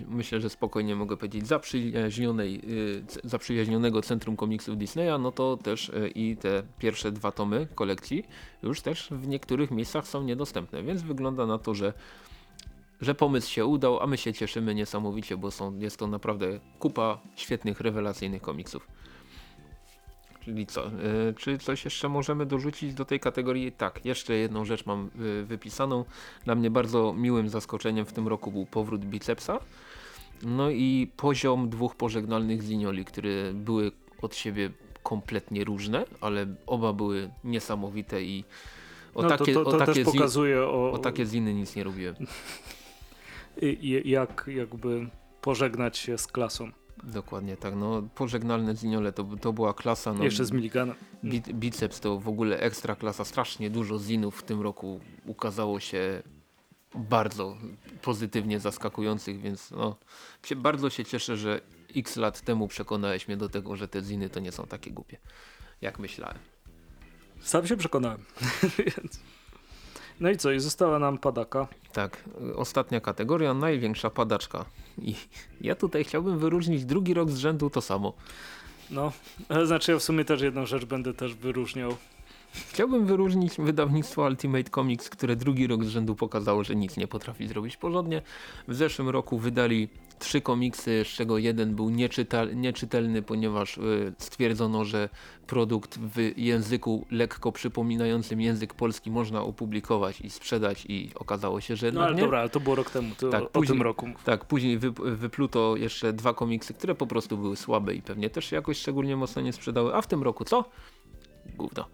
[SPEAKER 2] myślę, że spokojnie mogę powiedzieć, zaprzyjaźnionej, y, zaprzyjaźnionego Centrum Komiksów Disneya, no to też y, i te pierwsze dwa tomy kolekcji już też w niektórych miejscach są niedostępne, więc wygląda na to, że że pomysł się udał, a my się cieszymy niesamowicie, bo są, jest to naprawdę kupa świetnych, rewelacyjnych komiksów. Czyli co? Yy, czy coś jeszcze możemy dorzucić do tej kategorii? Tak, jeszcze jedną rzecz mam yy, wypisaną. Dla mnie bardzo miłym zaskoczeniem w tym roku był powrót Bicepsa. No i poziom dwóch pożegnalnych Zinioli, które były od siebie kompletnie różne, ale oba były niesamowite i
[SPEAKER 1] o no takie, to, to, to o takie też pokazuje o,
[SPEAKER 2] o takie ziny nic nie robiłem.
[SPEAKER 1] Jak jakby pożegnać się z klasą.
[SPEAKER 2] Dokładnie tak, no pożegnalne Ziniole to, to była klasa. No,
[SPEAKER 1] Jeszcze z Miliganem.
[SPEAKER 2] Bi, biceps to w ogóle ekstra klasa, strasznie dużo zinów w tym roku ukazało się bardzo pozytywnie zaskakujących, więc no, się, bardzo się cieszę, że x lat temu przekonałeś mnie do tego, że te ziny to nie są takie głupie, jak myślałem.
[SPEAKER 1] Sam się przekonałem. no i co, i została nam padaka.
[SPEAKER 2] Tak, ostatnia kategoria, największa padaczka. I ja tutaj chciałbym wyróżnić drugi rok z rzędu to samo.
[SPEAKER 1] No, znaczy ja w sumie też jedną rzecz będę też wyróżniał.
[SPEAKER 2] Chciałbym wyróżnić wydawnictwo Ultimate Comics, które drugi rok z rzędu pokazało, że nic nie potrafi zrobić porządnie. W zeszłym roku wydali trzy komiksy, z czego jeden był nieczytal, nieczytelny, ponieważ y, stwierdzono, że produkt w języku lekko przypominającym język polski można opublikować i sprzedać i okazało się, że
[SPEAKER 1] no ale
[SPEAKER 2] nie.
[SPEAKER 1] dobra, ale to było rok temu, to tak, o, później, tym roku.
[SPEAKER 2] Tak, później wy, wypluto jeszcze dwa komiksy, które po prostu były słabe i pewnie też się jakoś szczególnie mocno nie sprzedały, a w tym roku co? Gówno.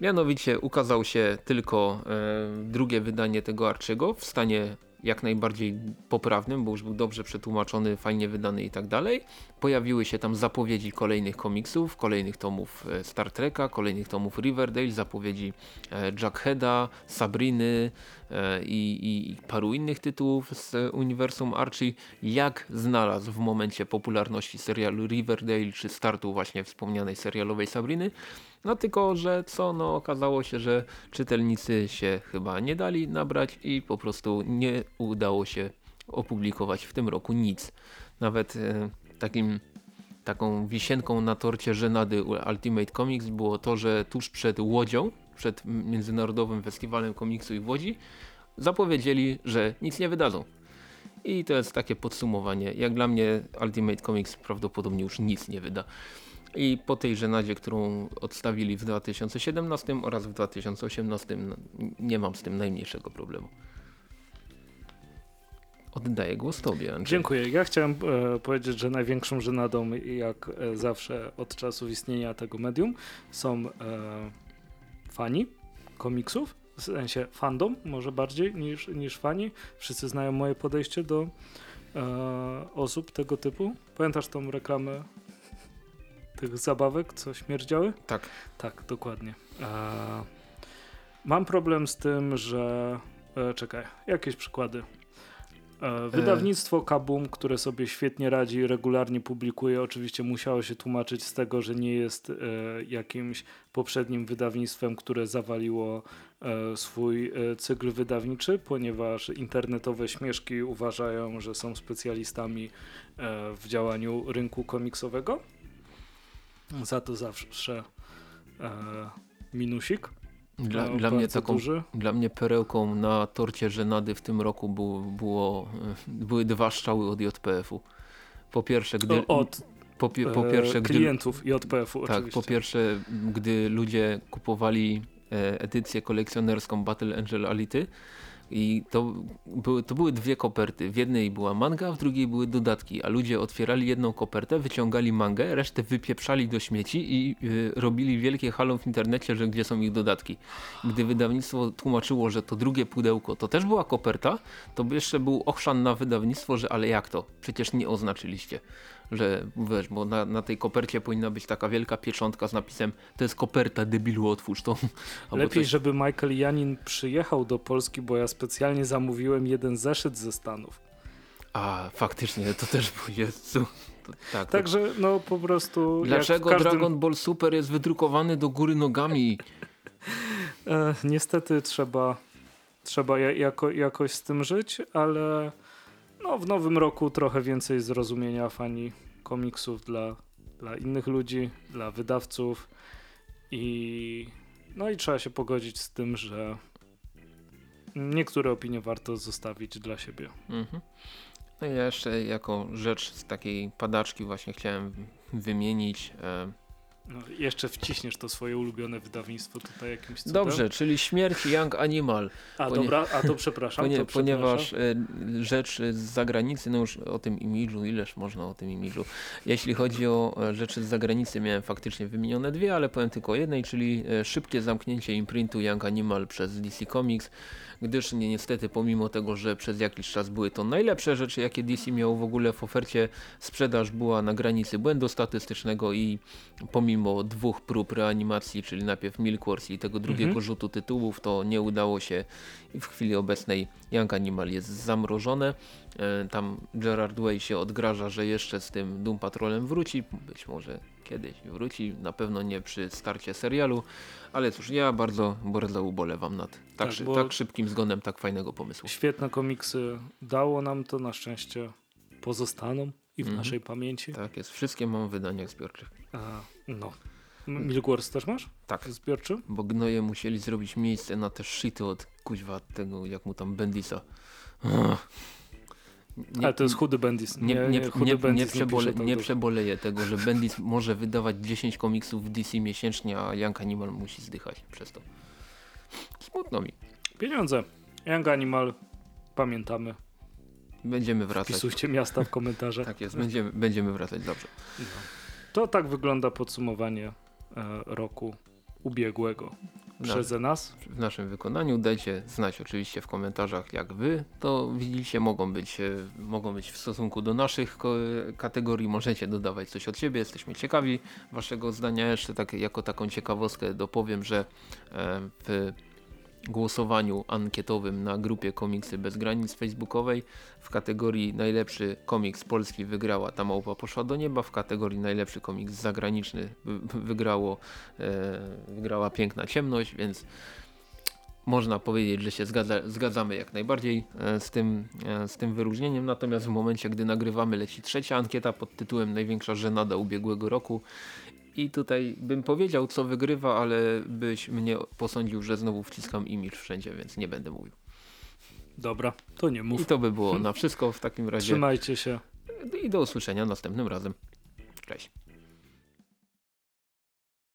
[SPEAKER 2] Mianowicie ukazał się tylko e, drugie wydanie tego Archiego w stanie jak najbardziej poprawnym, bo już był dobrze przetłumaczony, fajnie wydany i tak dalej. Pojawiły się tam zapowiedzi kolejnych komiksów, kolejnych tomów e, Star Treka, kolejnych tomów Riverdale, zapowiedzi e, Jackheada, Sabriny e, i, i paru innych tytułów z uniwersum Archie. Jak znalazł w momencie popularności serialu Riverdale czy startu właśnie wspomnianej serialowej Sabriny, no tylko, że co, no okazało się, że czytelnicy się chyba nie dali nabrać i po prostu nie udało się opublikować w tym roku nic. Nawet e, takim taką wisienką na torcie żenady Ultimate Comics było to, że tuż przed Łodzią, przed Międzynarodowym Festiwalem Komiksu i w Łodzi zapowiedzieli, że nic nie wydadzą. I to jest takie podsumowanie. Jak dla mnie Ultimate Comics prawdopodobnie już nic nie wyda. I po tej żenadzie, którą odstawili w 2017 oraz w 2018 no, nie mam z tym najmniejszego problemu. Oddaję głos Tobie, Andrzej.
[SPEAKER 1] Dziękuję. Ja chciałem e, powiedzieć, że największą żenadą, jak e, zawsze od czasów istnienia tego medium, są e, fani komiksów, w sensie fandom może bardziej niż, niż fani. Wszyscy znają moje podejście do e, osób tego typu. Pamiętasz tą reklamę tych zabawek, co śmierdziały?
[SPEAKER 2] Tak.
[SPEAKER 1] Tak, dokładnie. E, mam problem z tym, że... E, czekaj, jakieś przykłady. E, wydawnictwo Kabum, które sobie świetnie radzi, regularnie publikuje, oczywiście musiało się tłumaczyć z tego, że nie jest jakimś poprzednim wydawnictwem, które zawaliło swój cykl wydawniczy, ponieważ internetowe śmieszki uważają, że są specjalistami w działaniu rynku komiksowego. Za to zawsze e, minusik.
[SPEAKER 2] Dla, no, dla mnie taką, dla mnie perełką na torcie żenady w tym roku było, było były dwa strzały od JPF-u. Po pierwsze, gdy...
[SPEAKER 1] od po, po pierwsze, gdy, klientów JPF-u
[SPEAKER 2] Tak, po pierwsze, gdy ludzie kupowali e, edycję kolekcjonerską Battle Angel Ality, i to były, to były dwie koperty. W jednej była manga, w drugiej były dodatki, a ludzie otwierali jedną kopertę, wyciągali mangę, resztę wypieprzali do śmieci i y, robili wielkie halo w internecie, że gdzie są ich dodatki. Gdy wydawnictwo tłumaczyło, że to drugie pudełko to też była koperta, to jeszcze był ochrzan na wydawnictwo, że ale jak to? Przecież nie oznaczyliście że wiesz, bo na, na, tej kopercie powinna być taka wielka pieczątka z napisem to jest koperta, debilu, otwórz to.
[SPEAKER 1] Lepiej, coś... żeby Michael Janin przyjechał do Polski, bo ja specjalnie zamówiłem jeden zeszyt ze Stanów.
[SPEAKER 2] A, faktycznie, to też to, tak,
[SPEAKER 1] Także no po prostu.
[SPEAKER 2] Dlaczego
[SPEAKER 1] każdym,
[SPEAKER 2] Dragon Ball Super jest wydrukowany do góry nogami?
[SPEAKER 1] E, niestety trzeba, trzeba ja- jako, jakoś z tym żyć, ale no, w nowym roku trochę więcej zrozumienia fani komiksów dla, dla innych ludzi, dla wydawców i no i trzeba się pogodzić z tym, że niektóre opinie warto zostawić dla siebie.
[SPEAKER 2] Mhm. No i ja jeszcze jako rzecz z takiej padaczki właśnie chciałem wymienić. E,
[SPEAKER 1] No, jeszcze wciśniesz to swoje ulubione wydawnictwo tutaj jakimś cudem.
[SPEAKER 2] dobrze, czyli śmierć Young Animal.
[SPEAKER 1] A
[SPEAKER 2] ponie-
[SPEAKER 1] dobra, a to przepraszam.
[SPEAKER 2] Ponie,
[SPEAKER 1] to
[SPEAKER 2] ponieważ
[SPEAKER 1] przepraszam.
[SPEAKER 2] e, rzecz z zagranicy, no już o tym imidżu, ileż można o tym imidżu. Jeśli chodzi o e, rzeczy z zagranicy, miałem faktycznie wymienione dwie, ale powiem tylko o jednej, czyli e, szybkie zamknięcie imprintu Young Animal przez DC Comics, gdyż ni- niestety pomimo tego, że przez jakiś czas były to najlepsze rzeczy, jakie DC miało w ogóle w ofercie, sprzedaż była na granicy błędu statystycznego i pomimo dwóch prób reanimacji, czyli najpierw Milk Wars i tego drugiego
[SPEAKER 1] Mhm.
[SPEAKER 2] rzutu tytułów, to nie udało się i w chwili obecnej Young Animal jest zamrożone. E, Tam Gerard Way się odgraża, że jeszcze z tym Doom Patrolem wróci, być może kiedyś wróci, na pewno nie przy starcie serialu, ale cóż, ja bardzo, bardzo ubolewam nad tak,
[SPEAKER 1] Tak,
[SPEAKER 2] tak szybkim zgonem tak fajnego pomysłu.
[SPEAKER 1] Świetne komiksy dało nam to, na szczęście pozostaną i w
[SPEAKER 2] Mhm.
[SPEAKER 1] naszej pamięci.
[SPEAKER 2] Tak jest, wszystkie mam w wydaniach zbiorczych.
[SPEAKER 1] A, no. Milk Wars też masz?
[SPEAKER 2] Tak,
[SPEAKER 1] Zbiorczy?
[SPEAKER 2] bo gnoje musieli zrobić miejsce na te shity od kuźwa tego, jak mu tam Bendisa. Ugh. Nie-
[SPEAKER 1] Ale to jest chudy Bendis.
[SPEAKER 2] Nie, nie, nie, nie, przebole,
[SPEAKER 1] tak
[SPEAKER 2] nie przeboleję tego, że Bendis może wydawać 10 komiksów w DC miesięcznie, a Young Animal musi zdychać przez to. Smutno mi.
[SPEAKER 1] Pieniądze. Young Animal. Pamiętamy.
[SPEAKER 2] Będziemy wracać.
[SPEAKER 1] Wpisujcie miasta w komentarze.
[SPEAKER 2] Tak jest, będziemy, będziemy wracać dobrze.
[SPEAKER 1] No. To tak wygląda podsumowanie e, roku ubiegłego. Przez nas.
[SPEAKER 2] w naszym wykonaniu dajcie znać oczywiście w komentarzach, jak wy to widzicie. Mogą być, e, mogą być w stosunku do naszych kategorii. Możecie dodawać coś od siebie. Jesteśmy ciekawi waszego zdania. Jeszcze tak, jako taką ciekawostkę dopowiem, że e, w głosowaniu ankietowym na grupie Komiksy Bez Granic facebookowej. W kategorii najlepszy komiks polski wygrała Ta Małpa Poszła do Nieba, w kategorii najlepszy komiks zagraniczny wy- wygrało, e, wygrała Piękna Ciemność, więc można powiedzieć, że się zgadza, zgadzamy jak najbardziej e, z tym, e, z tym wyróżnieniem, natomiast w momencie, gdy nagrywamy leci trzecia ankieta pod tytułem Największa żenada ubiegłego roku i tutaj bym powiedział co wygrywa, ale byś mnie posądził, że znowu wciskam imidż wszędzie, więc nie będę mówił.
[SPEAKER 1] Dobra, to nie
[SPEAKER 2] I
[SPEAKER 1] mów.
[SPEAKER 2] to by było na wszystko w takim razie
[SPEAKER 1] Trzymajcie się.
[SPEAKER 2] i do usłyszenia następnym razem. Cześć.